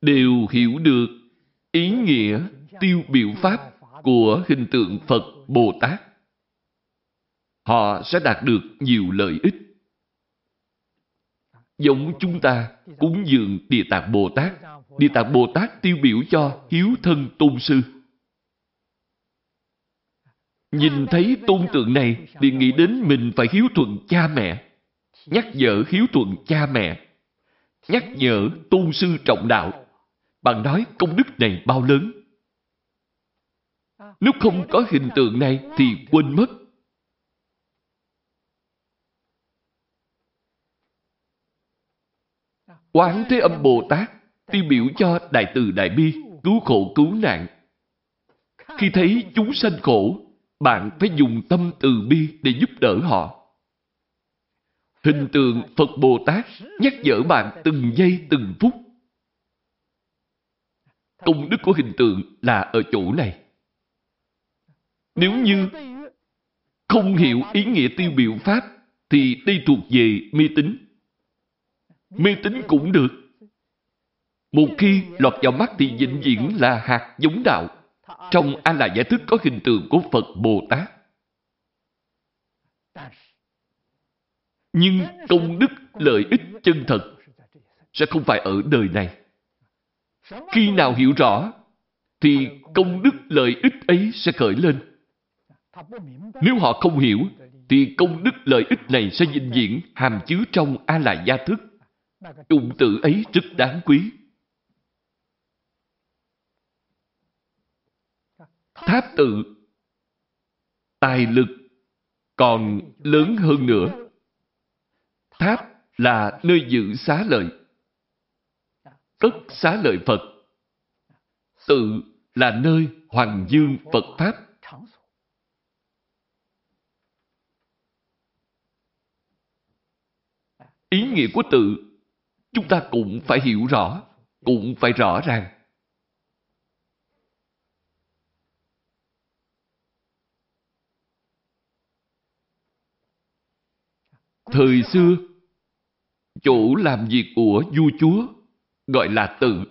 đều hiểu được ý nghĩa tiêu biểu pháp của hình tượng Phật Bồ Tát. Họ sẽ đạt được nhiều lợi ích. Giống chúng ta cúng dường Địa Tạng Bồ Tát. Địa Tạng Bồ Tát tiêu biểu cho hiếu thân tôn sư. Nhìn thấy tôn tượng này thì nghĩ đến mình phải hiếu thuận cha mẹ. Nhắc nhở hiếu thuận cha mẹ. Nhắc nhở tôn sư trọng đạo bạn nói công đức này bao lớn? Nếu không có hình tượng này thì quên mất. Quán Thế Âm Bồ Tát tiêu biểu cho Đại Từ Đại Bi, cứu khổ cứu nạn. Khi thấy chúng sanh khổ, bạn phải dùng tâm từ bi để giúp đỡ họ. Hình tượng Phật Bồ Tát nhắc nhở bạn từng giây từng phút Công đức của hình tượng là ở chỗ này. Nếu như không hiểu ý nghĩa tiêu biểu Pháp, thì đây thuộc về mê tín. Mê tín cũng được. Một khi lọt vào mắt thì vĩnh viễn là hạt giống đạo. Trong A là giải thức có hình tượng của Phật Bồ Tát. Nhưng công đức lợi ích chân thật sẽ không phải ở đời này. Khi nào hiểu rõ, thì công đức lợi ích ấy sẽ khởi lên. Nếu họ không hiểu, thì công đức lợi ích này sẽ vĩnh viễn hàm chứa trong A la gia thức. Dụng tự ấy rất đáng quý. Tháp tự tài lực còn lớn hơn nữa. Tháp là nơi giữ xá lợi cất xá lợi Phật. Tự là nơi hoàng dương Phật Pháp. Ý nghĩa của tự, chúng ta cũng phải hiểu rõ, cũng phải rõ ràng. Thời xưa, chỗ làm việc của vua chúa gọi là tự.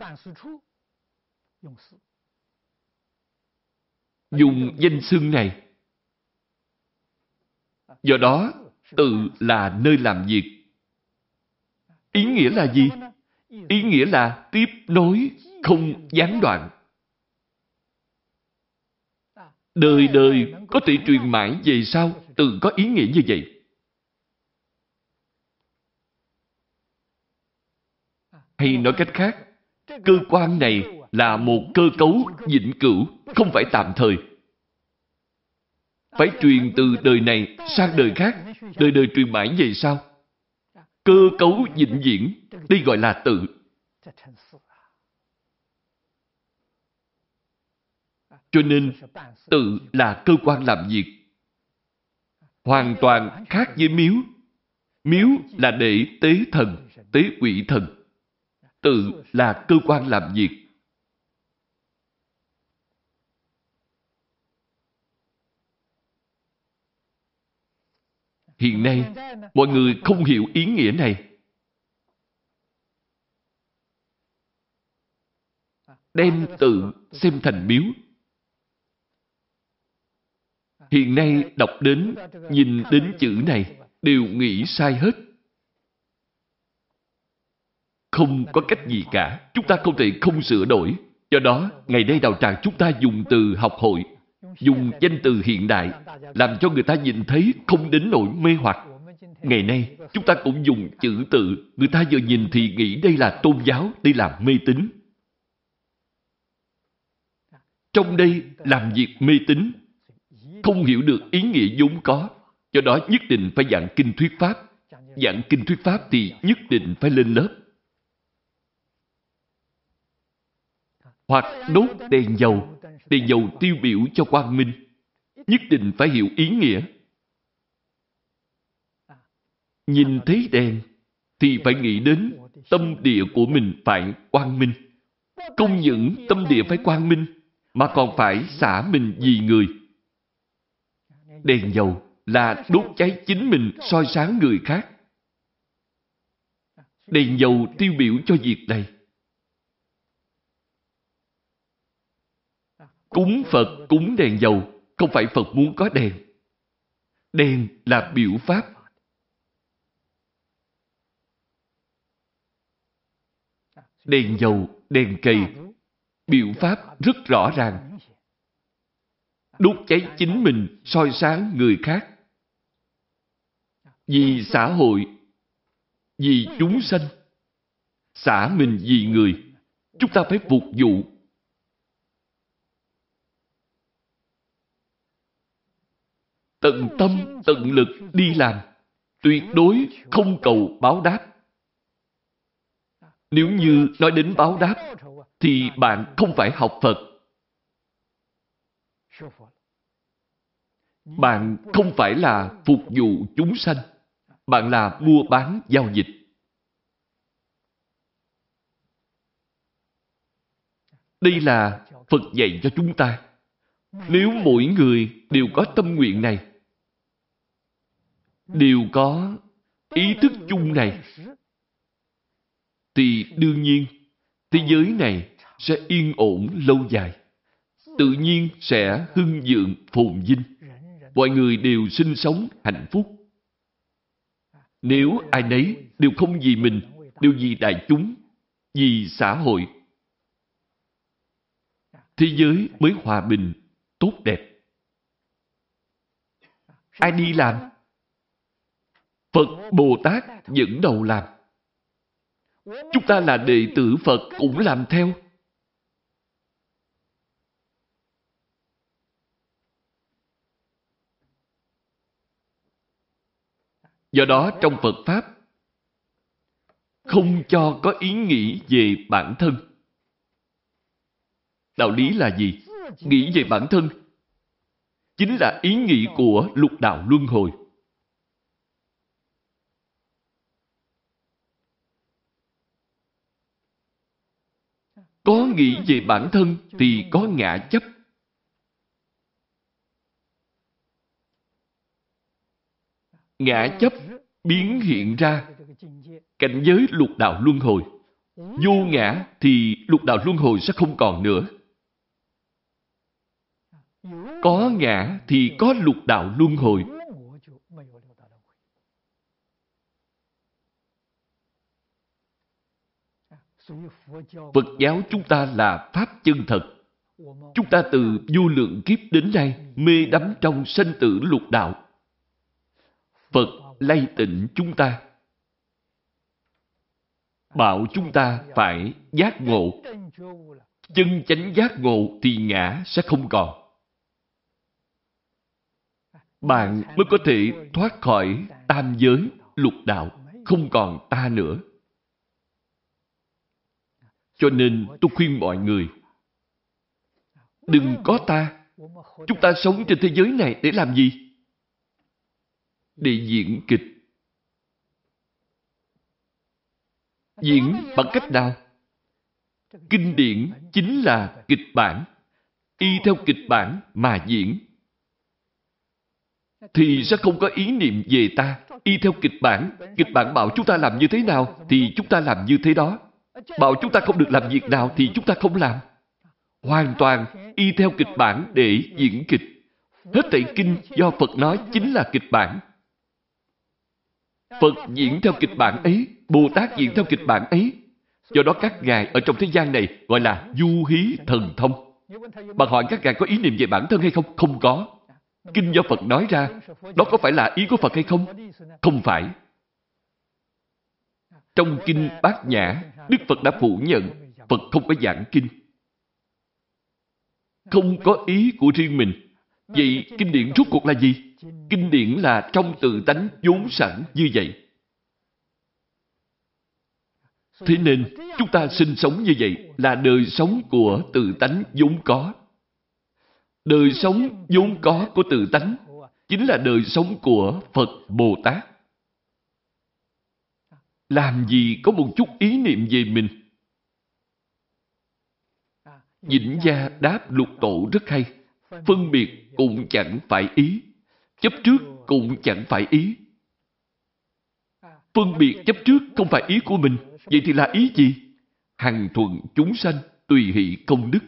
Dùng danh xưng này. Do đó, Tự là nơi làm việc. Ý nghĩa là gì? Ý nghĩa là tiếp nối, không gián đoạn. Đời đời có thể truyền mãi về sau, tự có ý nghĩa như vậy. Hay nói cách khác, cơ quan này là một cơ cấu vĩnh cửu, không phải tạm thời. Phải truyền từ đời này sang đời khác, đời đời truyền mãi về sau. Cơ cấu vĩnh viễn, đây gọi là tự. Cho nên, tự là cơ quan làm việc. Hoàn toàn khác với miếu. Miếu là để tế thần, tế quỷ thần. Tự là cơ quan làm việc. Hiện nay, mọi người không hiểu ý nghĩa này. Đem tự xem thành miếu. Hiện nay đọc đến, nhìn đến chữ này, đều nghĩ sai hết. Không có cách gì cả. Chúng ta không thể không sửa đổi. Do đó, ngày nay đạo tràng chúng ta dùng từ học hội, dùng danh từ hiện đại, làm cho người ta nhìn thấy không đến nỗi mê hoặc. Ngày nay, chúng ta cũng dùng chữ tự, người ta vừa nhìn thì nghĩ đây là tôn giáo, đây là mê tín. Trong đây làm việc mê tín, không hiểu được ý nghĩa vốn có, do đó nhất định phải giảng kinh thuyết pháp. Giảng kinh thuyết pháp thì nhất định phải lên lớp. Hoặc đốt đèn dầu, đèn dầu tiêu biểu cho quang minh. Nhất định phải hiểu ý nghĩa. Nhìn thấy đèn thì phải nghĩ đến tâm địa của mình phải quang minh. Không những tâm địa phải quang minh, mà còn phải xả mình vì người. Đèn dầu là đốt cháy chính mình soi sáng người khác. Đèn dầu tiêu biểu cho việc này. Cúng Phật, cúng đèn dầu, không phải Phật muốn có đèn. Đèn là biểu pháp. Đèn dầu, đèn cây, biểu pháp rất rõ ràng. Đốt cháy chính mình, soi sáng người khác. Vì xã hội, vì chúng sanh, xả mình vì người, chúng ta phải phục vụ tận tâm, tận lực đi làm, tuyệt đối không cầu báo đáp. Nếu như nói đến báo đáp, thì bạn không phải học Phật. Bạn không phải là phục vụ chúng sanh. Bạn là mua bán giao dịch. Đây là Phật dạy cho chúng ta. Nếu mỗi người đều có tâm nguyện này, đều có ý thức chung này, thì đương nhiên thế giới này sẽ yên ổn lâu dài. Tự nhiên sẽ hưng vượng phồn vinh. Mọi người đều sinh sống hạnh phúc. Nếu ai nấy đều không vì mình, đều vì đại chúng, vì xã hội, thế giới mới hòa bình, tốt đẹp. Ai đi làm? Phật Bồ Tát dẫn đầu làm. Chúng ta là đệ tử Phật cũng làm theo. Do đó trong Phật Pháp, không cho có ý nghĩ về bản thân. Đạo lý là gì? Nghĩ về bản thân chính là ý nghĩ của lục đạo luân hồi. Có nghĩ về bản thân thì có ngã chấp. Ngã chấp biến hiện ra cảnh giới lục đạo luân hồi. Vô ngã thì lục đạo luân hồi sẽ không còn nữa. Có ngã thì có lục đạo luân hồi. Phật giáo chúng ta là Pháp chân thật. Chúng ta từ vô lượng kiếp đến nay mê đắm trong sanh tử lục đạo. Phật lay tỉnh chúng ta. Bảo chúng ta phải giác ngộ. Chân chánh giác ngộ thì ngã sẽ không còn. Bạn mới có thể thoát khỏi tam giới, lục đạo, không còn ta nữa. Cho nên tôi khuyên mọi người, Đừng có ta. Chúng ta sống trên thế giới này để làm gì? Để diễn kịch. Diễn bằng cách nào? Kinh điển chính là kịch bản. Y theo kịch bản mà diễn. Thì sẽ không có ý niệm về ta. Y theo kịch bản. Kịch bản bảo chúng ta làm như thế nào thì chúng ta làm như thế đó. Bảo chúng ta không được làm việc nào thì chúng ta không làm. Hoàn toàn y theo kịch bản để diễn kịch. Hết thảy kinh do Phật nói chính là kịch bản. Phật diễn theo kịch bản ấy, Bồ Tát diễn theo kịch bản ấy. Do đó các ngài ở trong thế gian này gọi là du hí thần thông. Bạn hỏi các ngài có ý niệm về bản thân hay không? Không có. Kinh do Phật nói ra, đó có phải là ý của Phật hay không? Không phải. Trong kinh Bát Nhã, Đức Phật đã phủ nhận Phật không có giảng kinh không có ý của riêng mình. Vậy kinh điển rốt cuộc là gì? Kinh điển là trong tự tánh vốn sẵn như vậy. Thế nên, chúng ta sinh sống như vậy là đời sống của tự tánh vốn có. Đời sống vốn có của tự tánh chính là đời sống của Phật Bồ Tát. Làm gì có một chút ý niệm về mình Dĩnh gia đáp lục tổ rất hay. Phân biệt cũng chẳng phải ý. Chấp trước cũng chẳng phải ý. Phân biệt chấp trước không phải ý của mình. Vậy thì là ý gì? Hằng thuận chúng sanh, tùy hỷ công đức.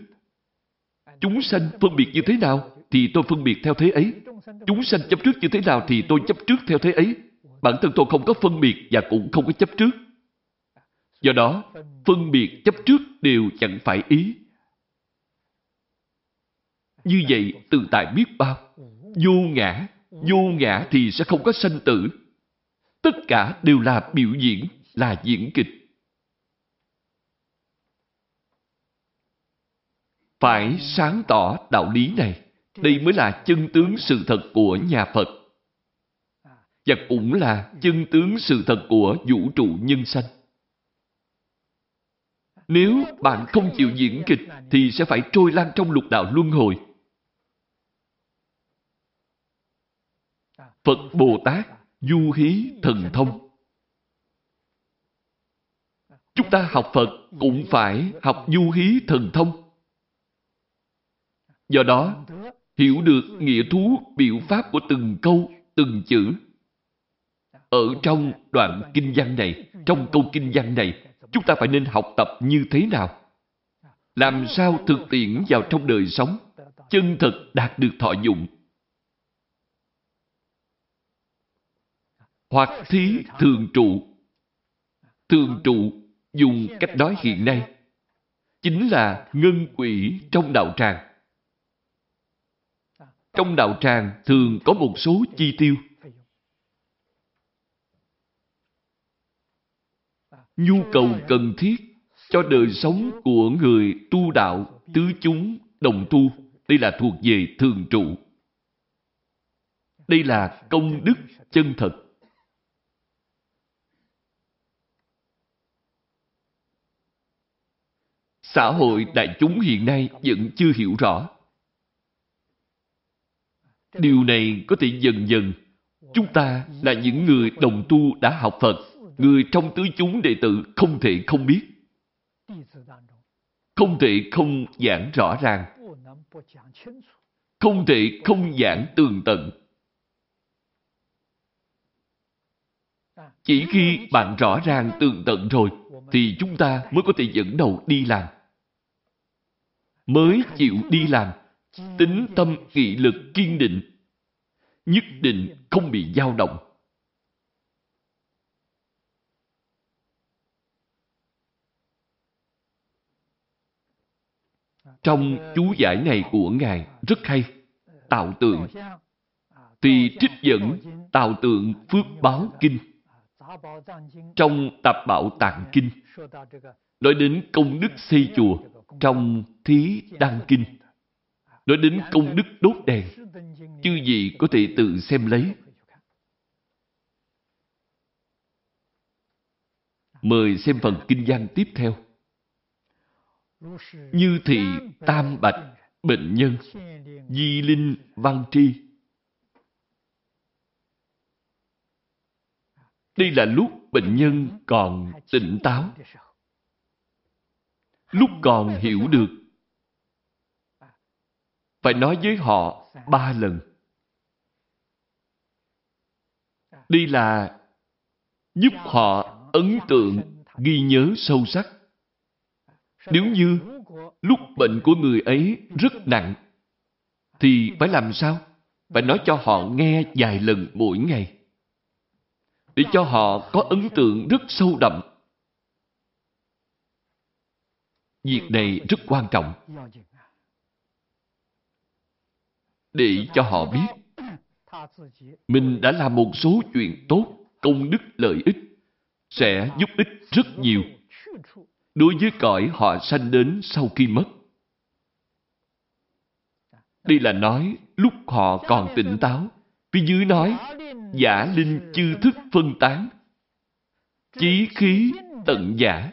Chúng sanh phân biệt như thế nào thì tôi phân biệt theo thế ấy. Chúng sanh chấp trước như thế nào thì tôi chấp trước theo thế ấy. Bản thân tôi không có phân biệt và cũng không có chấp trước. Do đó, phân biệt chấp trước đều chẳng phải ý. Như vậy tự tại biết bao. Vô ngã, vô ngã thì sẽ không có sanh tử. Tất cả đều là biểu diễn, là diễn kịch. Phải sáng tỏ đạo lý này. Đây mới là chân tướng sự thật của nhà Phật. Và cũng là chân tướng sự thật của vũ trụ nhân sanh. Nếu bạn không chịu diễn kịch thì sẽ phải trôi lan trong lục đạo luân hồi. Phật Bồ Tát du hí thần thông. Chúng ta học Phật cũng phải học du hí thần thông. Do đó, hiểu được nghĩa thú biểu pháp của từng câu, từng chữ. Ở trong đoạn kinh văn này, trong câu kinh văn này, chúng ta phải nên học tập như thế nào? Làm sao thực tiễn vào trong đời sống, chân thật đạt được thọ dụng hoặc thí thường trụ. Thường trụ dùng cách nói hiện nay chính là ngân quỷ trong đạo tràng. Trong đạo tràng thường có một số chi tiêu. Nhu cầu cần thiết cho đời sống của người tu đạo, tứ chúng, đồng tu. Đây là thuộc về thường trụ. Đây là công đức chân thật. xã hội đại chúng hiện nay vẫn chưa hiểu rõ. Điều này có thể dần dần chúng ta là những người đồng tu đã học Phật, người trong tứ chúng đệ tử không thể không biết. Không thể không giảng rõ ràng. Không thể không giảng tường tận. Chỉ khi bạn rõ ràng tường tận rồi, thì chúng ta mới có thể dẫn đầu đi làm mới chịu đi làm. Tính tâm nghị lực kiên định, nhất định không bị dao động. Trong chú giải này của Ngài rất hay. Tạo tượng. Thì trích dẫn tạo tượng phước báo kinh. Trong tạp bảo tạng kinh, nói đến công đức xây chùa trong thí đăng kinh. Nói đến công đức đốt đèn, chư gì có thể tự xem lấy. Mời xem phần kinh văn tiếp theo. Như thị tam bạch, bệnh nhân, di linh văn tri. Đây là lúc bệnh nhân còn tỉnh táo. Lúc còn hiểu được. Phải nói với họ ba lần. Đây là giúp họ ấn tượng, ghi nhớ sâu sắc. Nếu như lúc bệnh của người ấy rất nặng, thì phải làm sao? Phải nói cho họ nghe vài lần mỗi ngày. Để cho họ có ấn tượng rất sâu đậm. Việc này rất quan trọng. Để cho họ biết mình đã làm một số chuyện tốt, công đức lợi ích, sẽ giúp ích rất nhiều đối với cõi họ sanh đến sau khi mất. Đây là nói lúc họ còn tỉnh táo. Phía dưới nói, giả linh chư thức phân tán. Chí khí tận giả.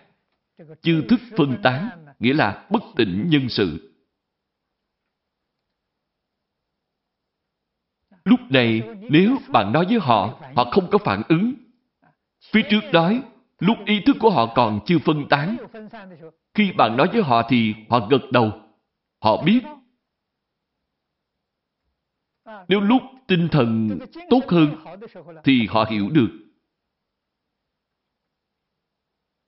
Chư thức phân tán, nghĩa là bất tỉnh nhân sự. Lúc này, nếu bạn nói với họ, họ không có phản ứng. Phía trước nói, lúc ý thức của họ còn chưa phân tán. Khi bạn nói với họ thì họ gật đầu. Họ biết. Nếu lúc tinh thần tốt hơn thì họ hiểu được.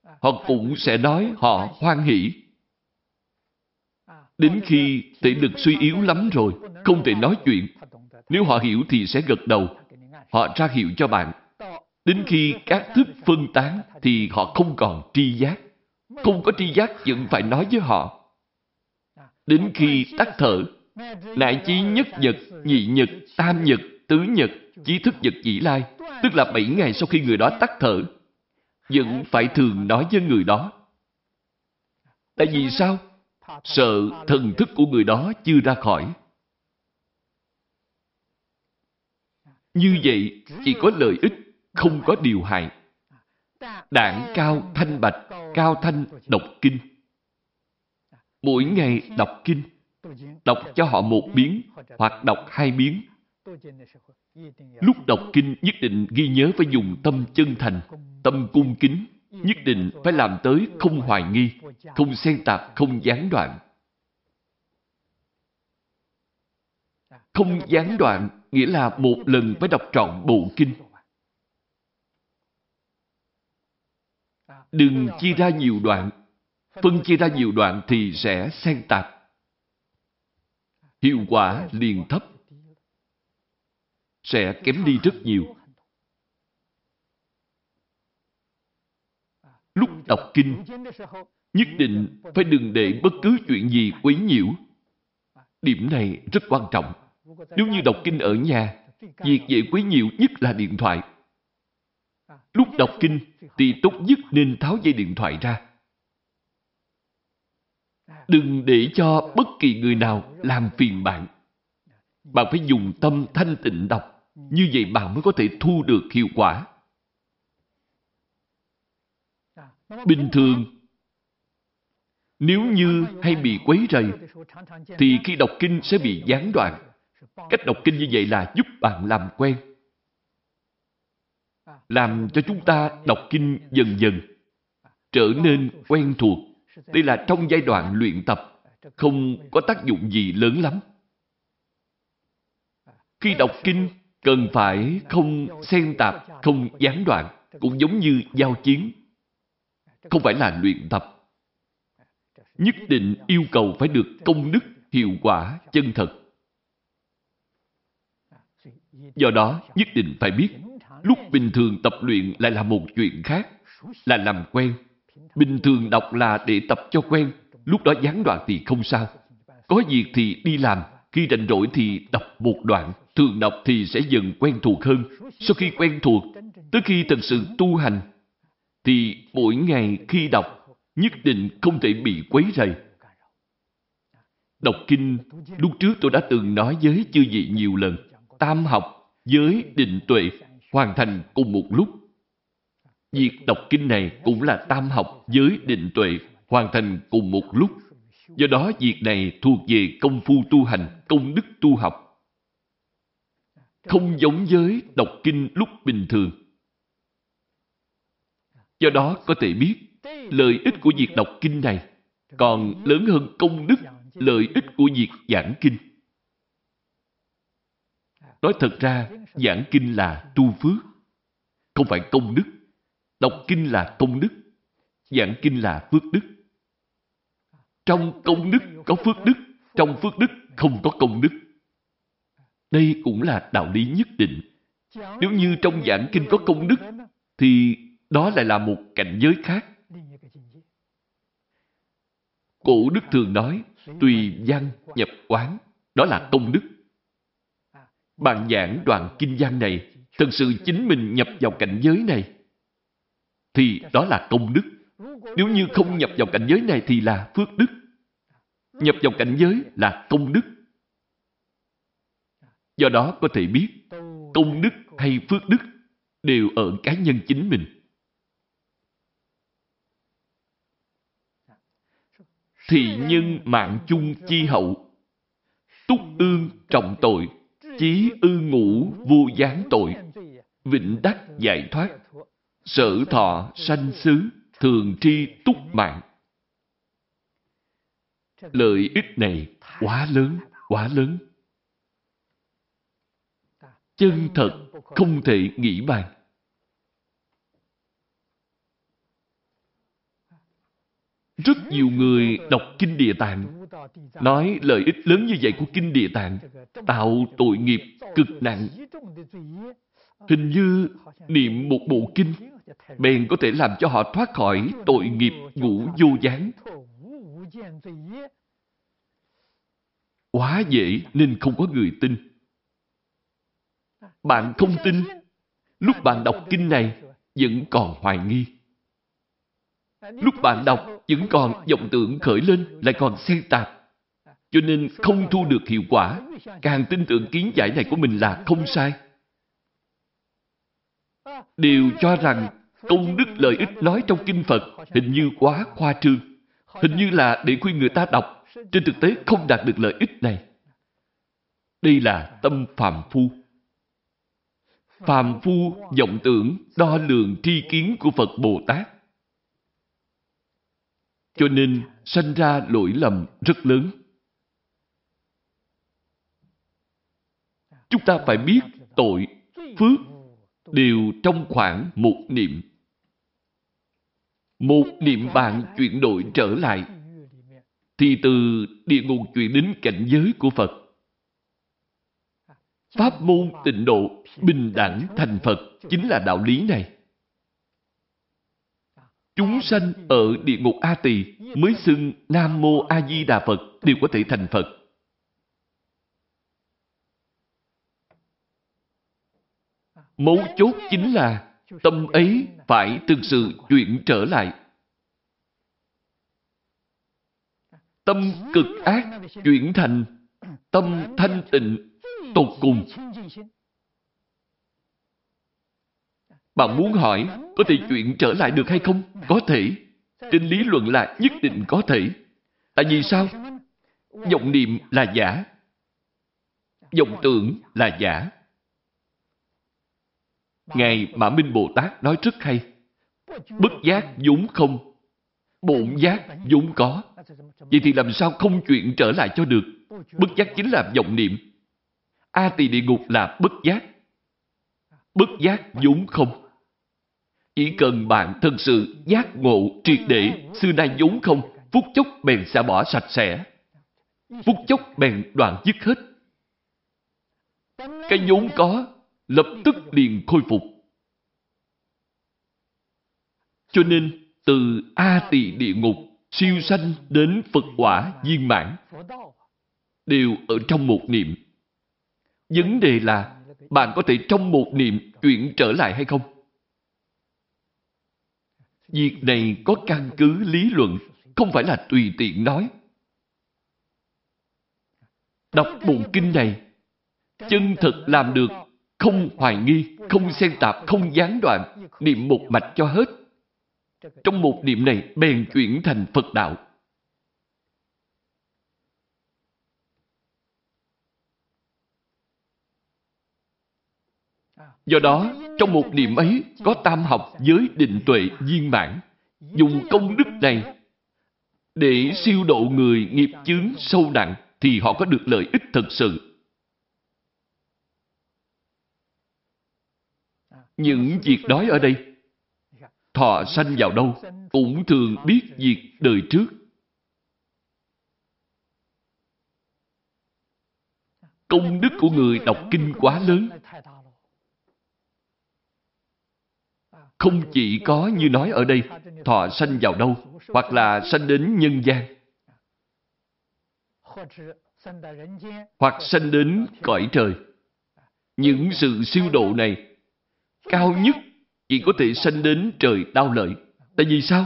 Họ cũng sẽ nói họ hoan hỷ. Đến khi thể lực suy yếu lắm rồi, không thể nói chuyện. Nếu họ hiểu thì sẽ gật đầu. Họ ra hiệu cho bạn. Đến khi các thức phân tán thì họ không còn tri giác. Không có tri giác vẫn phải nói với họ. Đến khi tắt thở, nại chí nhất nhật, nhị nhật, tam nhật, tứ nhật, chí thức nhật dĩ lai, tức là bảy ngày sau khi người đó tắt thở, vẫn phải thường nói với người đó. Tại vì sao? Sợ thần thức của người đó chưa ra khỏi. Như vậy chỉ có lợi ích, không có điều hại. Đảng cao thanh bạch, cao thanh đọc kinh. Mỗi ngày đọc kinh, đọc cho họ một biến hoặc đọc hai biến. Lúc đọc kinh nhất định ghi nhớ phải dùng tâm chân thành, tâm cung kính, nhất định phải làm tới không hoài nghi, không xen tạp, không gián đoạn. Không gián đoạn nghĩa là một lần phải đọc trọn bộ kinh. Đừng chia ra nhiều đoạn. Phân chia ra nhiều đoạn thì sẽ xen tạp. Hiệu quả liền thấp. Sẽ kém đi rất nhiều. Lúc đọc kinh, nhất định phải đừng để bất cứ chuyện gì quấy nhiễu. Điểm này rất quan trọng. Nếu như đọc kinh ở nhà, việc dễ quấy nhiễu nhất là điện thoại. Lúc đọc kinh thì tốt nhất nên tháo dây điện thoại ra. Đừng để cho bất kỳ người nào làm phiền bạn. Bạn phải dùng tâm thanh tịnh đọc. Như vậy bạn mới có thể thu được hiệu quả. Bình thường, nếu như hay bị quấy rầy, thì khi đọc kinh sẽ bị gián đoạn. Cách đọc kinh như vậy là giúp bạn làm quen. Làm cho chúng ta đọc kinh dần dần, trở nên quen thuộc. Đây là trong giai đoạn luyện tập, không có tác dụng gì lớn lắm. Khi đọc kinh, cần phải không xen tạp, không gián đoạn, cũng giống như giao chiến. Không phải là luyện tập. Nhất định yêu cầu phải được công đức, hiệu quả, chân thật. Do đó, nhất định phải biết, lúc bình thường tập luyện lại là một chuyện khác, là làm quen. Bình thường đọc là để tập cho quen, lúc đó gián đoạn thì không sao. Có việc thì đi làm, khi rảnh rỗi thì đọc một đoạn, thường đọc thì sẽ dần quen thuộc hơn. Sau khi quen thuộc, tới khi thật sự tu hành, thì mỗi ngày khi đọc, nhất định không thể bị quấy rầy. Đọc kinh, lúc trước tôi đã từng nói với chư vị nhiều lần, tam học giới định tuệ hoàn thành cùng một lúc. Việc đọc kinh này cũng là tam học với định tuệ hoàn thành cùng một lúc. Do đó việc này thuộc về công phu tu hành, công đức tu học. Không giống với đọc kinh lúc bình thường. Do đó có thể biết lợi ích của việc đọc kinh này còn lớn hơn công đức lợi ích của việc giảng kinh. Nói thật ra, giảng kinh là tu phước, không phải công đức. Đọc kinh là công đức, giảng kinh là phước đức. Trong công đức có phước đức, trong phước đức không có công đức. Đây cũng là đạo lý nhất định. Nếu như trong giảng kinh có công đức, thì đó lại là một cảnh giới khác. Cổ đức thường nói, tùy văn nhập quán, đó là công đức. Bạn giảng đoạn kinh văn này, thật sự chính mình nhập vào cảnh giới này, thì đó là công đức. Nếu như không nhập vào cảnh giới này thì là phước đức. Nhập vào cảnh giới là công đức. Do đó có thể biết, công đức hay phước đức đều ở cá nhân chính mình. Thị nhân mạng chung chi hậu, túc ương trọng tội, chí ư ngũ vô gián tội, vĩnh đắc giải thoát, sở thọ sanh xứ, thường tri túc mạng. Lợi ích này quá lớn, quá lớn. Chân thật không thể nghĩ bàn. Rất nhiều người đọc Kinh Địa Tạng nói lợi ích lớn như vậy của Kinh Địa Tạng tạo tội nghiệp cực nặng. Hình như niệm một bộ kinh bèn có thể làm cho họ thoát khỏi tội nghiệp ngũ vô gián. Quá dễ nên không có người tin. Bạn không tin, lúc bạn đọc kinh này vẫn còn hoài nghi. Lúc bạn đọc, vẫn còn vọng tưởng khởi lên, lại còn si tạp. Cho nên không thu được hiệu quả. Càng tin tưởng kiến giải này của mình là không sai. Đều cho rằng công đức lợi ích nói trong kinh Phật hình như quá khoa trương. Hình như là để khuyên người ta đọc. Trên thực tế không đạt được lợi ích này. Đây là tâm phàm phu. Phàm phu vọng tưởng đo lường tri kiến của Phật Bồ Tát cho nên sanh ra lỗi lầm rất lớn. Chúng ta phải biết tội, phước đều trong khoảng một niệm. Một niệm bạn chuyển đổi trở lại thì từ địa ngục chuyển đến cảnh giới của Phật. Pháp môn tịnh độ, bình đẳng thành Phật chính là đạo lý này. Chúng sanh ở địa ngục A Tỳ mới xưng Nam Mô A Di Đà Phật đều có thể thành Phật. Mấu chốt chính là tâm ấy phải thực sự chuyển trở lại. Tâm cực ác chuyển thành tâm thanh tịnh tột cùng bạn muốn hỏi, có thể chuyện trở lại được hay không? Có thể. Trên lý luận là nhất định có thể. Tại vì sao? Vọng niệm là giả. Vọng tưởng là giả. Ngài Mã Minh Bồ Tát nói rất hay. Bất giác vốn không. Bổn giác vốn có. Vậy thì làm sao không chuyện trở lại cho được? Bất giác chính là vọng niệm. A tỳ địa ngục là bất giác. Bất giác vốn không. Chỉ cần bạn thật sự giác ngộ triệt để xưa nay vốn không, phút chốc bèn xả bỏ sạch sẽ. Phút chốc bèn đoạn dứt hết. Cái vốn có, lập tức liền khôi phục. Cho nên, từ A tỳ địa ngục, siêu sanh đến Phật quả viên mãn, đều ở trong một niệm. Vấn đề là bạn có thể trong một niệm chuyển trở lại hay không? Việc này có căn cứ lý luận, không phải là tùy tiện nói. Đọc bộ kinh này, chân thật làm được, không hoài nghi, không xen tạp, không gián đoạn, niệm một mạch cho hết. Trong một niệm này bèn chuyển thành Phật đạo. Do đó, trong một niệm ấy có tam học giới định tuệ viên mãn. Dùng công đức này để siêu độ người nghiệp chướng sâu nặng thì họ có được lợi ích thật sự. Những việc đói ở đây, thọ sanh vào đâu cũng thường biết việc đời trước. Công đức của người đọc kinh quá lớn, không chỉ có như nói ở đây, thọ sanh vào đâu, hoặc là sanh đến nhân gian, hoặc sanh đến cõi trời. Những sự siêu độ này, cao nhất chỉ có thể sanh đến trời đau lợi. Tại vì sao?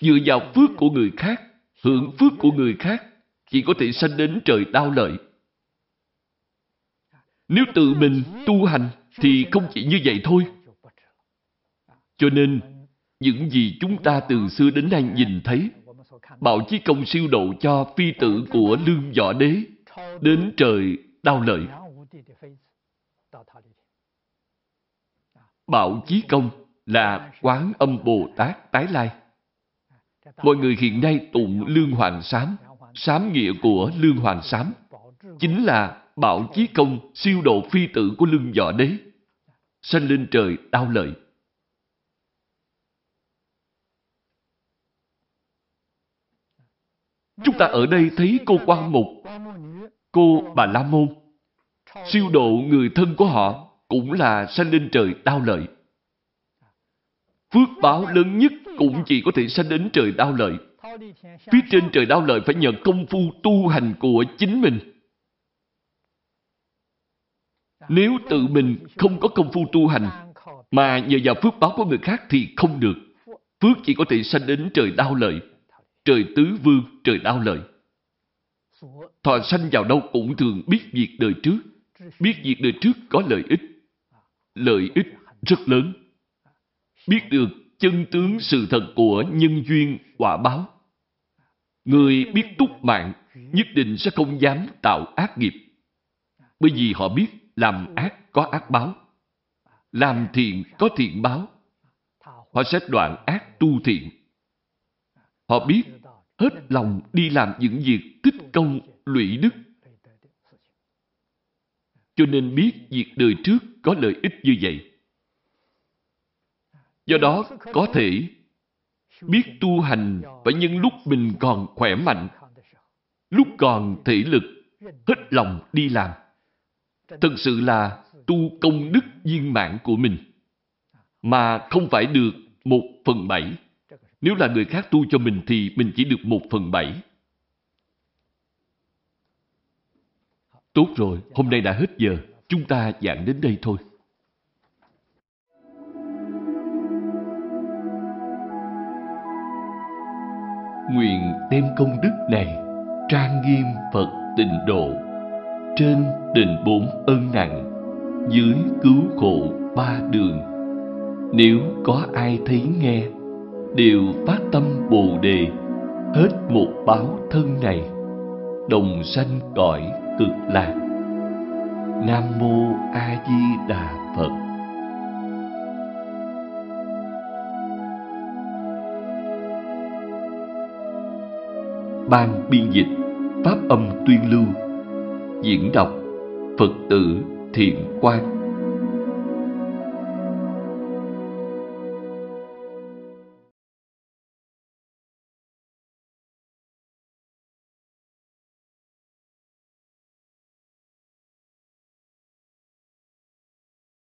Dựa vào phước của người khác, hưởng phước của người khác, chỉ có thể sanh đến trời đau lợi. Nếu tự mình tu hành thì không chỉ như vậy thôi. Cho nên, những gì chúng ta từ xưa đến nay nhìn thấy, Bảo Chí Công siêu độ cho phi tử của Lương Võ Đế đến trời đau lợi. Bảo Chí Công là quán âm Bồ Tát tái lai. Mọi người hiện nay tụng Lương Hoàng Sám, sám nghĩa của Lương Hoàng Sám, chính là Bảo Chí Công siêu độ phi tử của Lương Võ Đế, sanh lên trời đau lợi. Chúng ta ở đây thấy cô Quan Mục, cô Bà La Môn, siêu độ người thân của họ cũng là sanh lên trời đau lợi. Phước báo lớn nhất cũng chỉ có thể sanh đến trời đau lợi. Phía trên trời đau lợi phải nhờ công phu tu hành của chính mình. Nếu tự mình không có công phu tu hành, mà nhờ vào phước báo của người khác thì không được. Phước chỉ có thể sanh đến trời đau lợi trời tứ vương, trời đau lợi. Thọ sanh vào đâu cũng thường biết việc đời trước, biết việc đời trước có lợi ích. Lợi ích rất lớn. Biết được chân tướng sự thật của nhân duyên quả báo. Người biết túc mạng nhất định sẽ không dám tạo ác nghiệp. Bởi vì họ biết làm ác có ác báo. Làm thiện có thiện báo. Họ sẽ đoạn ác tu thiện. Họ biết hết lòng đi làm những việc tích công lũy đức. Cho nên biết việc đời trước có lợi ích như vậy. Do đó có thể biết tu hành phải nhân lúc mình còn khỏe mạnh, lúc còn thể lực, hết lòng đi làm. Thật sự là tu công đức viên mãn của mình, mà không phải được một phần bảy nếu là người khác tu cho mình thì mình chỉ được một phần bảy. Tốt rồi, hôm nay đã hết giờ. Chúng ta giảng đến đây thôi. Nguyện đem công đức này trang nghiêm Phật tịnh độ trên đền bốn ân nặng dưới cứu khổ ba đường nếu có ai thấy nghe đều phát tâm bồ đề, hết một báo thân này, đồng sanh cõi cực lạc. Nam mô a di đà phật. Ban biên dịch pháp âm tuyên lưu, diễn đọc phật tử thiện quan